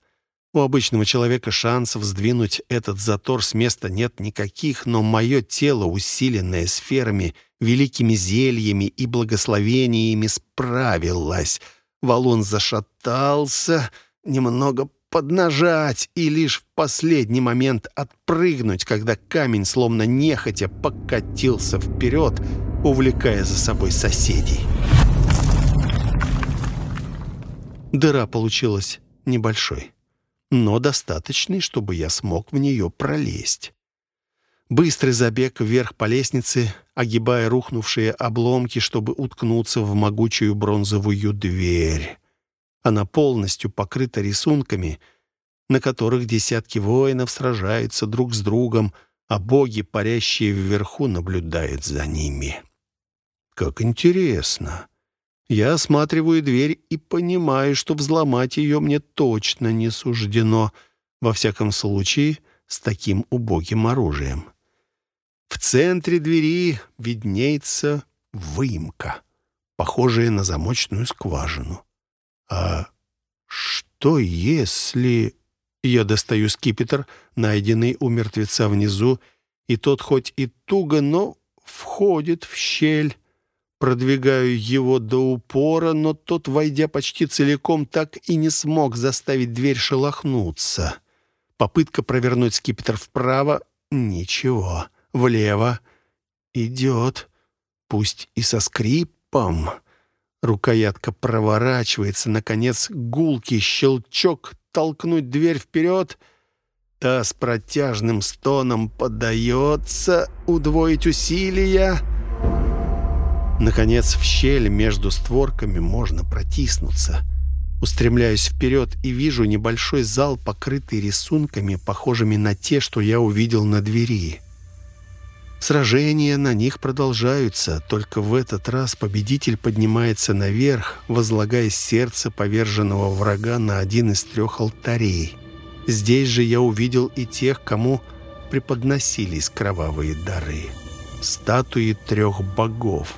У обычного человека шансов сдвинуть этот затор с места нет никаких, но мое тело, усиленное сферами, великими зельями и благословениями, справилось — Валун зашатался, немного поднажать и лишь в последний момент отпрыгнуть, когда камень, словно нехотя, покатился вперед, увлекая за собой соседей. Дыра получилась небольшой, но достаточной, чтобы я смог в нее пролезть. Быстрый забег вверх по лестнице, огибая рухнувшие обломки, чтобы уткнуться в могучую бронзовую дверь. Она полностью покрыта рисунками, на которых десятки воинов сражаются друг с другом, а боги, парящие вверху, наблюдают за ними. Как интересно. Я осматриваю дверь и понимаю, что взломать ее мне точно не суждено, во всяком случае, с таким убогим оружием. В центре двери виднеется выемка, похожая на замочную скважину. А что если... Я достаю скипетр, найденный у мертвеца внизу, и тот хоть и туго, но входит в щель. Продвигаю его до упора, но тот, войдя почти целиком, так и не смог заставить дверь шелохнуться. Попытка провернуть скипетр вправо — ничего влево. Идет, пусть и со скрипом. Рукоятка проворачивается, наконец, гулкий щелчок, толкнуть дверь вперед. Та с протяжным стоном подается, удвоить усилия. Наконец, в щель между створками можно протиснуться. Устремляюсь вперед и вижу небольшой зал, покрытый рисунками, похожими на те, что я увидел на двери. Сражения на них продолжаются, только в этот раз победитель поднимается наверх, возлагая сердце поверженного врага на один из трех алтарей. Здесь же я увидел и тех, кому преподносились кровавые дары. Статуи трех богов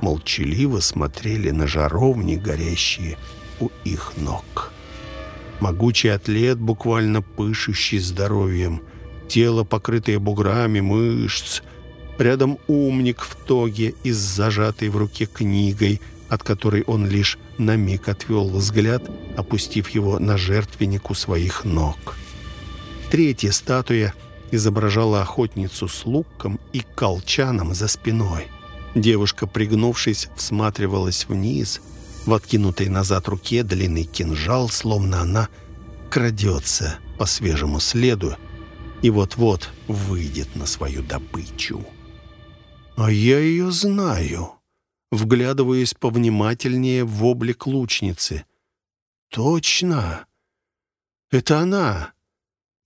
молчаливо смотрели на жаровни, горящие у их ног. Могучий атлет, буквально пышущий здоровьем, тело, покрытое буграми мышц, Рядом умник в тоге и с зажатой в руке книгой, от которой он лишь на миг отвел взгляд, опустив его на жертвенник у своих ног. Третья статуя изображала охотницу с луком и колчаном за спиной. Девушка, пригнувшись, всматривалась вниз. В откинутой назад руке длинный кинжал, словно она крадется по свежему следу и вот-вот выйдет на свою добычу. «А я ее знаю», вглядываясь повнимательнее в облик лучницы. «Точно! Это она!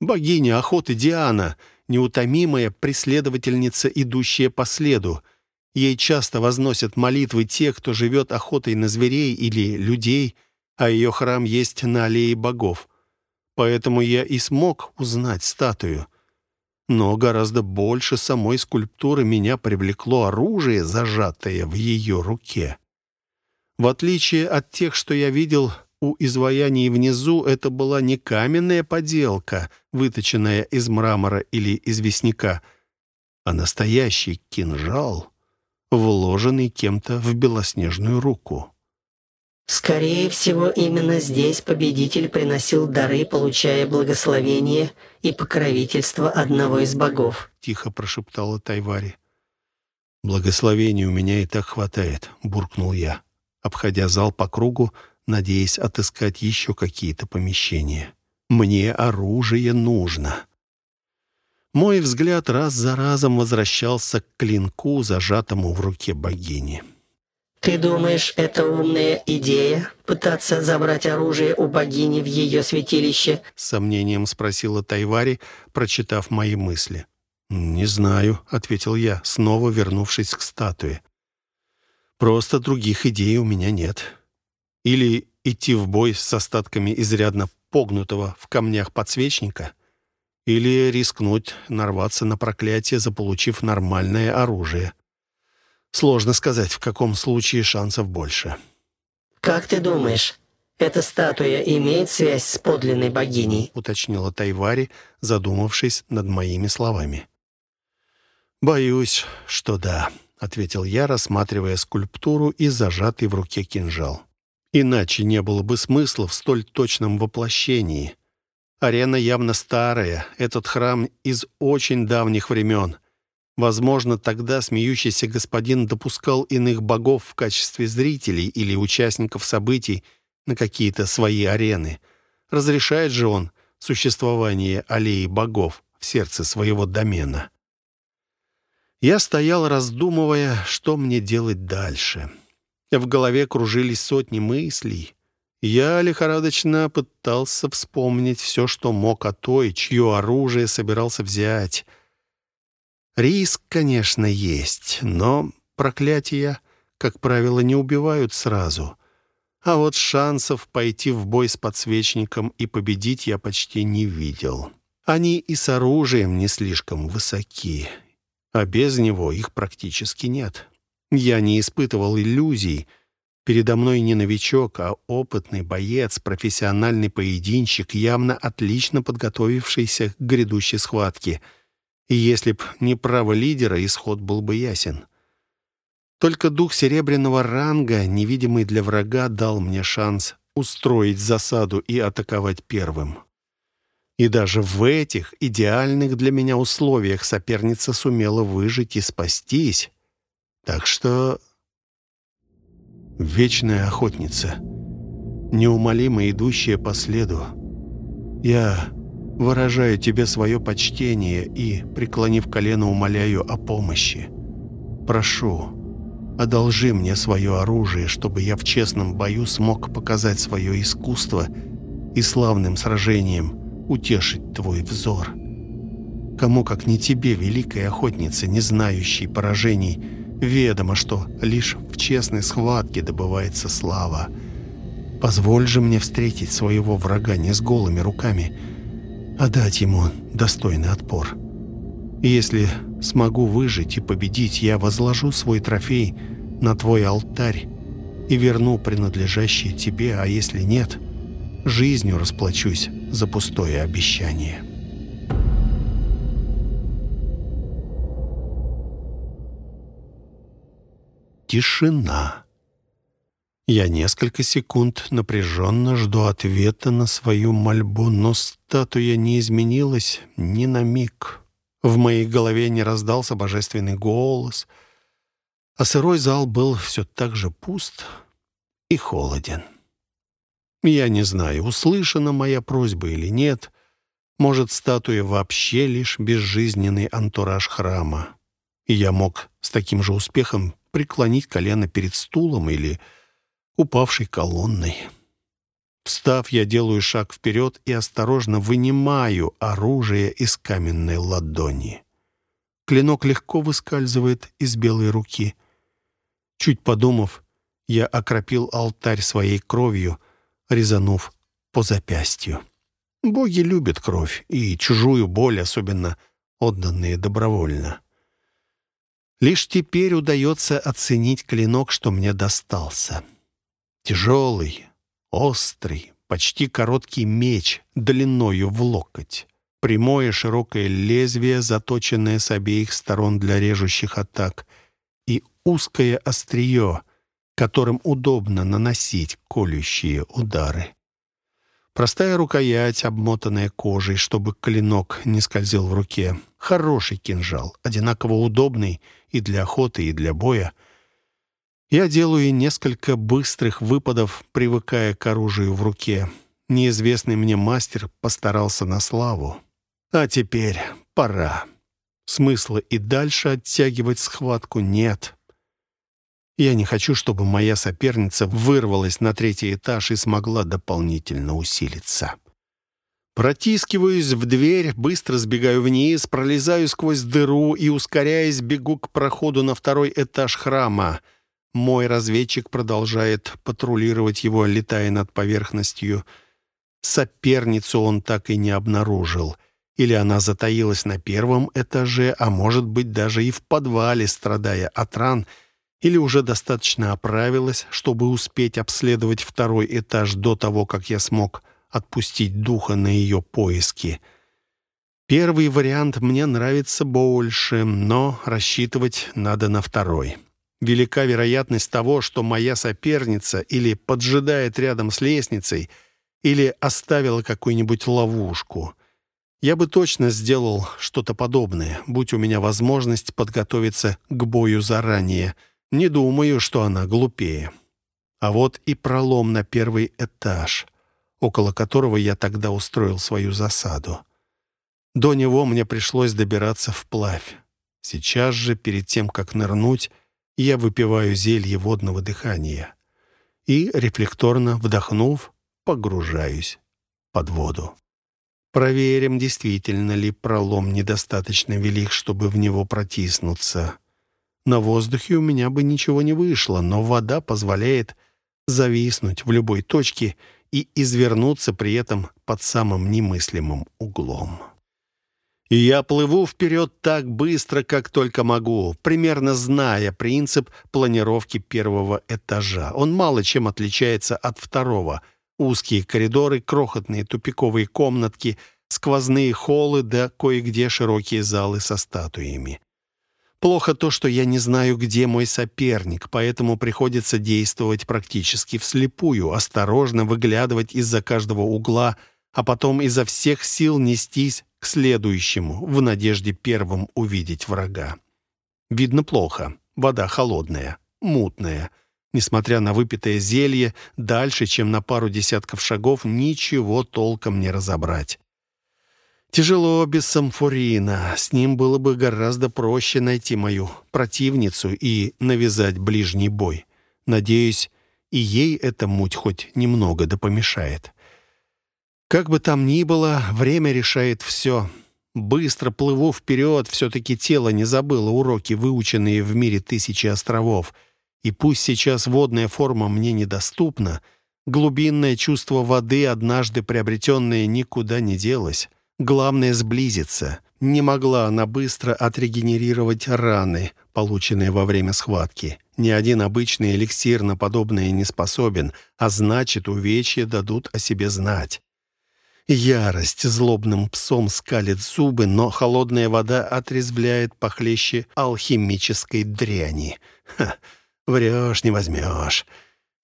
Богиня охоты Диана, неутомимая преследовательница, идущая по следу. Ей часто возносят молитвы те, кто живет охотой на зверей или людей, а ее храм есть на аллее богов. Поэтому я и смог узнать статую». Но гораздо больше самой скульптуры меня привлекло оружие, зажатое в ее руке. В отличие от тех, что я видел у изваяний внизу, это была не каменная поделка, выточенная из мрамора или известняка, а настоящий кинжал, вложенный кем-то в белоснежную руку. Скорее всего, именно здесь победитель приносил дары, получая благословение и покровительство одного из богов. Тихо прошептала Тайвари. «Благословений у меня и так хватает», — буркнул я, обходя зал по кругу, надеясь отыскать еще какие-то помещения. «Мне оружие нужно». Мой взгляд раз за разом возвращался к клинку, зажатому в руке богини. «Ты думаешь, это умная идея — пытаться забрать оружие у богини в ее святилище?» — с сомнением спросила Тайвари, прочитав мои мысли. «Не знаю», — ответил я, снова вернувшись к статуе. «Просто других идей у меня нет. Или идти в бой с остатками изрядно погнутого в камнях подсвечника, или рискнуть нарваться на проклятие, заполучив нормальное оружие. Сложно сказать, в каком случае шансов больше. «Как ты думаешь, эта статуя имеет связь с подлинной богиней?» уточнила Тайвари, задумавшись над моими словами. «Боюсь, что да», — ответил я, рассматривая скульптуру и зажатый в руке кинжал. «Иначе не было бы смысла в столь точном воплощении. Арена явно старая, этот храм из очень давних времен. Возможно, тогда смеющийся господин допускал иных богов в качестве зрителей или участников событий на какие-то свои арены. Разрешает же он существование аллеи богов в сердце своего домена. Я стоял, раздумывая, что мне делать дальше. В голове кружились сотни мыслей. Я лихорадочно пытался вспомнить все, что мог о той, чье оружие собирался взять — Риск, конечно, есть, но проклятия, как правило, не убивают сразу. А вот шансов пойти в бой с подсвечником и победить я почти не видел. Они и с оружием не слишком высоки, а без него их практически нет. Я не испытывал иллюзий. Передо мной не новичок, а опытный боец, профессиональный поединщик, явно отлично подготовившийся к грядущей схватке — и если б не право лидера, исход был бы ясен. Только дух серебряного ранга, невидимый для врага, дал мне шанс устроить засаду и атаковать первым. И даже в этих идеальных для меня условиях соперница сумела выжить и спастись. Так что... Вечная охотница, неумолимо идущая по следу. Я Выражаю тебе свое почтение и, преклонив колено, умоляю о помощи. Прошу, одолжи мне свое оружие, чтобы я в честном бою смог показать свое искусство и славным сражением утешить твой взор. Кому, как не тебе, великой охотнице, не знающей поражений, ведомо, что лишь в честной схватке добывается слава. Позволь же мне встретить своего врага не с голыми руками, а дать ему достойный отпор. Если смогу выжить и победить, я возложу свой трофей на твой алтарь и верну принадлежащее тебе, а если нет, жизнью расплачусь за пустое обещание». Тишина. Я несколько секунд напряженно жду ответа на свою мольбу, но статуя не изменилась ни на миг. В моей голове не раздался божественный голос, а сырой зал был все так же пуст и холоден. Я не знаю, услышана моя просьба или нет. Может, статуя вообще лишь безжизненный антураж храма. И я мог с таким же успехом преклонить колено перед стулом или упавшей колонной. Встав, я делаю шаг вперед и осторожно вынимаю оружие из каменной ладони. Клинок легко выскальзывает из белой руки. Чуть подумав, я окропил алтарь своей кровью, резанув по запястью. Боги любят кровь и чужую боль, особенно отданные добровольно. Лишь теперь удается оценить клинок, что мне достался — Тяжелый, острый, почти короткий меч длиною в локоть. Прямое широкое лезвие, заточенное с обеих сторон для режущих атак, и узкое острие, которым удобно наносить колющие удары. Простая рукоять, обмотанная кожей, чтобы клинок не скользил в руке. Хороший кинжал, одинаково удобный и для охоты, и для боя — я делаю несколько быстрых выпадов, привыкая к оружию в руке. Неизвестный мне мастер постарался на славу. А теперь пора. Смысла и дальше оттягивать схватку нет. Я не хочу, чтобы моя соперница вырвалась на третий этаж и смогла дополнительно усилиться. Протискиваюсь в дверь, быстро сбегаю вниз, пролезаю сквозь дыру и, ускоряясь, бегу к проходу на второй этаж храма. Мой разведчик продолжает патрулировать его, летая над поверхностью. Соперницу он так и не обнаружил. Или она затаилась на первом этаже, а может быть даже и в подвале, страдая от ран, или уже достаточно оправилась, чтобы успеть обследовать второй этаж до того, как я смог отпустить духа на ее поиски. Первый вариант мне нравится больше, но рассчитывать надо на второй. Велика вероятность того, что моя соперница или поджидает рядом с лестницей, или оставила какую-нибудь ловушку. Я бы точно сделал что-то подобное, будь у меня возможность подготовиться к бою заранее. Не думаю, что она глупее. А вот и пролом на первый этаж — около которого я тогда устроил свою засаду. До него мне пришлось добираться вплавь. Сейчас же, перед тем, как нырнуть, я выпиваю зелье водного дыхания и, рефлекторно вдохнув, погружаюсь под воду. Проверим, действительно ли пролом недостаточно велик, чтобы в него протиснуться. На воздухе у меня бы ничего не вышло, но вода позволяет зависнуть в любой точке и извернуться при этом под самым немыслимым углом. И я плыву вперед так быстро, как только могу, примерно зная принцип планировки первого этажа. Он мало чем отличается от второго. Узкие коридоры, крохотные тупиковые комнатки, сквозные холлы да кое-где широкие залы со статуями. Плохо то, что я не знаю, где мой соперник, поэтому приходится действовать практически вслепую, осторожно выглядывать из-за каждого угла, а потом изо всех сил нестись к следующему, в надежде первым увидеть врага. Видно плохо. Вода холодная, мутная. Несмотря на выпитое зелье, дальше, чем на пару десятков шагов, ничего толком не разобрать. Тяжело без самфурина. С ним было бы гораздо проще найти мою противницу и навязать ближний бой. Надеюсь, и ей эта муть хоть немного да. Как бы там ни было, время решает все. Быстро плыву вперед, все-таки тело не забыло уроки, выученные в мире тысячи островов. И пусть сейчас водная форма мне недоступна, глубинное чувство воды, однажды приобретенное, никуда не делось. Главное — сблизиться. Не могла она быстро отрегенерировать раны, полученные во время схватки. Ни один обычный эликсир на подобное не способен, а значит, увечья дадут о себе знать. Ярость злобным псом скалит зубы, но холодная вода отрезвляет похлеще алхимической дряни. Ха, врешь, не возьмешь.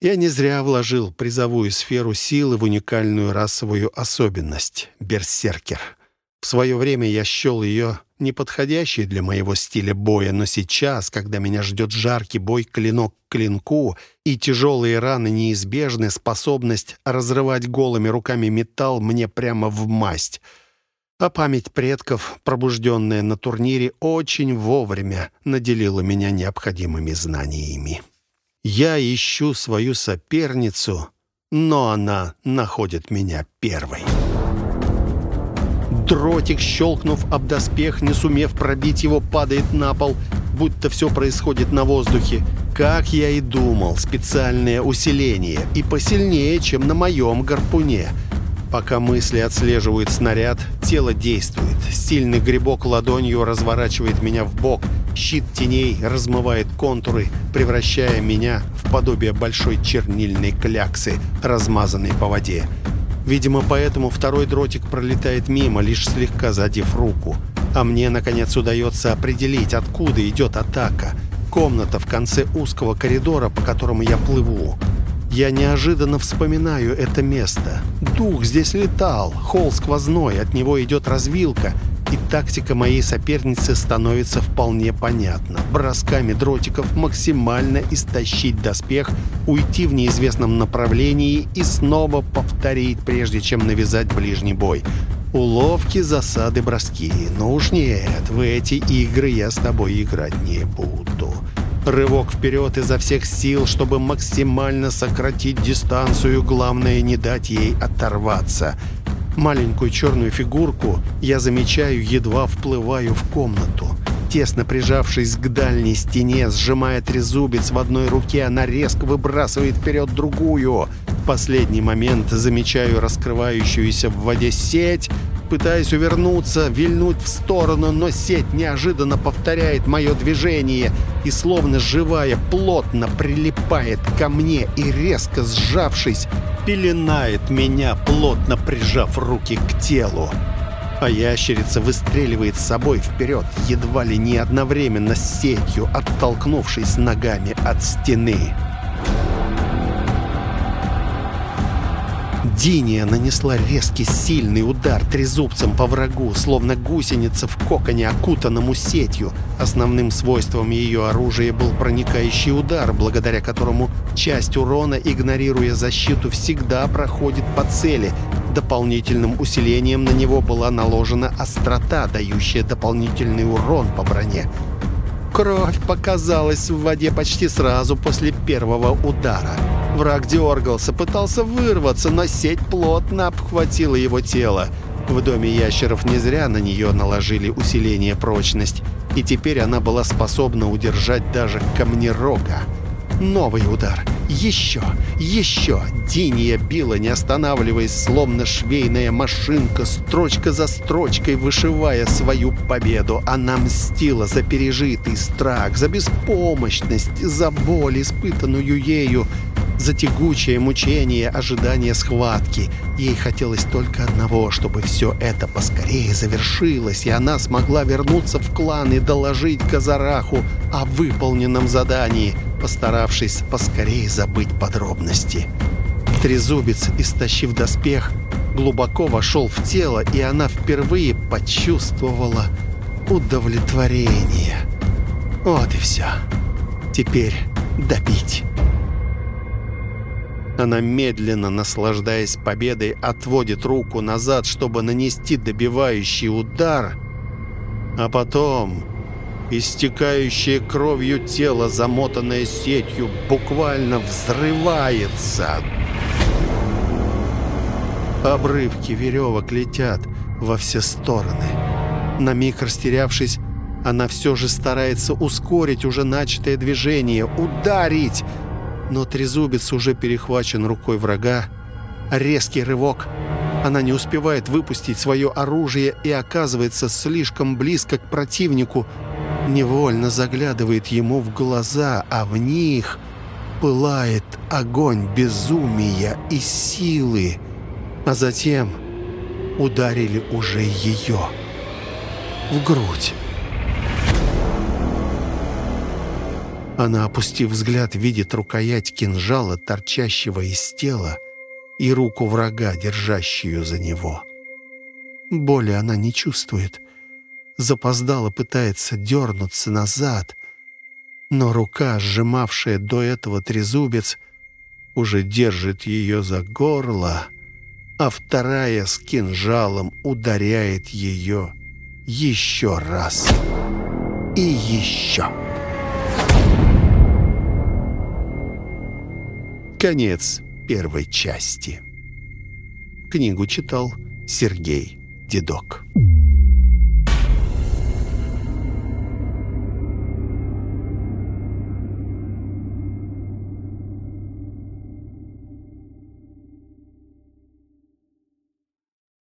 Я не зря вложил призовую сферу силы в уникальную расовую особенность — берсеркер. Свое время я счел ее неподходящей для моего стиля боя, но сейчас, когда меня ждет жаркий бой клинок к клинку и тяжелые раны неизбежны, способность разрывать голыми руками металл мне прямо в масть. А память предков, пробужденная на турнире, очень вовремя наделила меня необходимыми знаниями. Я ищу свою соперницу, но она находит меня первой. Дротик, щелкнув об доспех, не сумев пробить его, падает на пол, будто все происходит на воздухе. Как я и думал, специальное усиление, и посильнее, чем на моем гарпуне — Пока мысли отслеживают снаряд, тело действует. Сильный грибок ладонью разворачивает меня в бок. Щит теней размывает контуры, превращая меня в подобие большой чернильной кляксы, размазанной по воде. Видимо, поэтому второй дротик пролетает мимо, лишь слегка задев руку. А мне, наконец, удается определить, откуда идет атака. Комната в конце узкого коридора, по которому я плыву. Я неожиданно вспоминаю это место. Дух здесь летал, холл сквозной, от него идет развилка, и тактика моей соперницы становится вполне понятна. Бросками дротиков максимально истощить доспех, уйти в неизвестном направлении и снова повторить, прежде чем навязать ближний бой. Уловки, засады, броски. Но уж нет, в эти игры я с тобой играть не буду. Рывок вперед изо всех сил, чтобы максимально сократить дистанцию. Главное, не дать ей оторваться. Маленькую черную фигурку я замечаю, едва вплываю в комнату. Тесно прижавшись к дальней стене, сжимая трезубец в одной руке, она резко выбрасывает вперед другую. В последний момент замечаю раскрывающуюся в воде сеть, пытаясь увернуться, вильнуть в сторону, но сеть неожиданно повторяет мое движение и, словно живая, плотно прилипает ко мне и, резко сжавшись, пеленает меня, плотно прижав руки к телу. А ящерица выстреливает с собой вперед, едва ли не одновременно с сетью, оттолкнувшись ногами от стены. Диния нанесла резкий сильный удар трезубцем по врагу, словно гусеница в коконе, окутанному сетью. Основным свойством ее оружия был проникающий удар, благодаря которому часть урона, игнорируя защиту, всегда проходит по цели. Дополнительным усилением на него была наложена острота, дающая дополнительный урон по броне. Кровь показалась в воде почти сразу после первого удара. Враг дергался, пытался вырваться, но сеть плотно обхватила его тело. В доме ящеров не зря на нее наложили усиление прочность, и теперь она была способна удержать даже камнерога. Новый удар. Еще, еще. Диния била, не останавливаясь, словно швейная машинка, строчка за строчкой вышивая свою победу. Она мстила за пережитый страх, за беспомощность, за боль, испытанную ею, за тягучее мучение ожидания схватки. Ей хотелось только одного, чтобы все это поскорее завершилось, и она смогла вернуться в клан и доложить Казараху о выполненном задании, постаравшись поскорее забыть подробности. Трезубец, истощив доспех, глубоко вошел в тело, и она впервые почувствовала удовлетворение. Вот и все. Теперь добить. Она медленно, наслаждаясь победой, отводит руку назад, чтобы нанести добивающий удар, а потом истекающее кровью тело, замотанное сетью, буквально взрывается. Обрывки веревок летят во все стороны. На миг растерявшись, она все же старается ускорить уже начатое движение, ударить, но трезубец уже перехвачен рукой врага. Резкий рывок. Она не успевает выпустить свое оружие и оказывается слишком близко к противнику. Невольно заглядывает ему в глаза, а в них пылает огонь безумия и силы. А затем ударили уже ее в грудь. Она, опустив взгляд, видит рукоять кинжала, торчащего из тела, и руку врага, держащую за него. Боли она не чувствует. Запоздала пытается дернуться назад, но рука, сжимавшая до этого трезубец, уже держит ее за горло, а вторая с кинжалом ударяет ее еще раз и еще. Конец первой части. Книгу читал Сергей Дедок.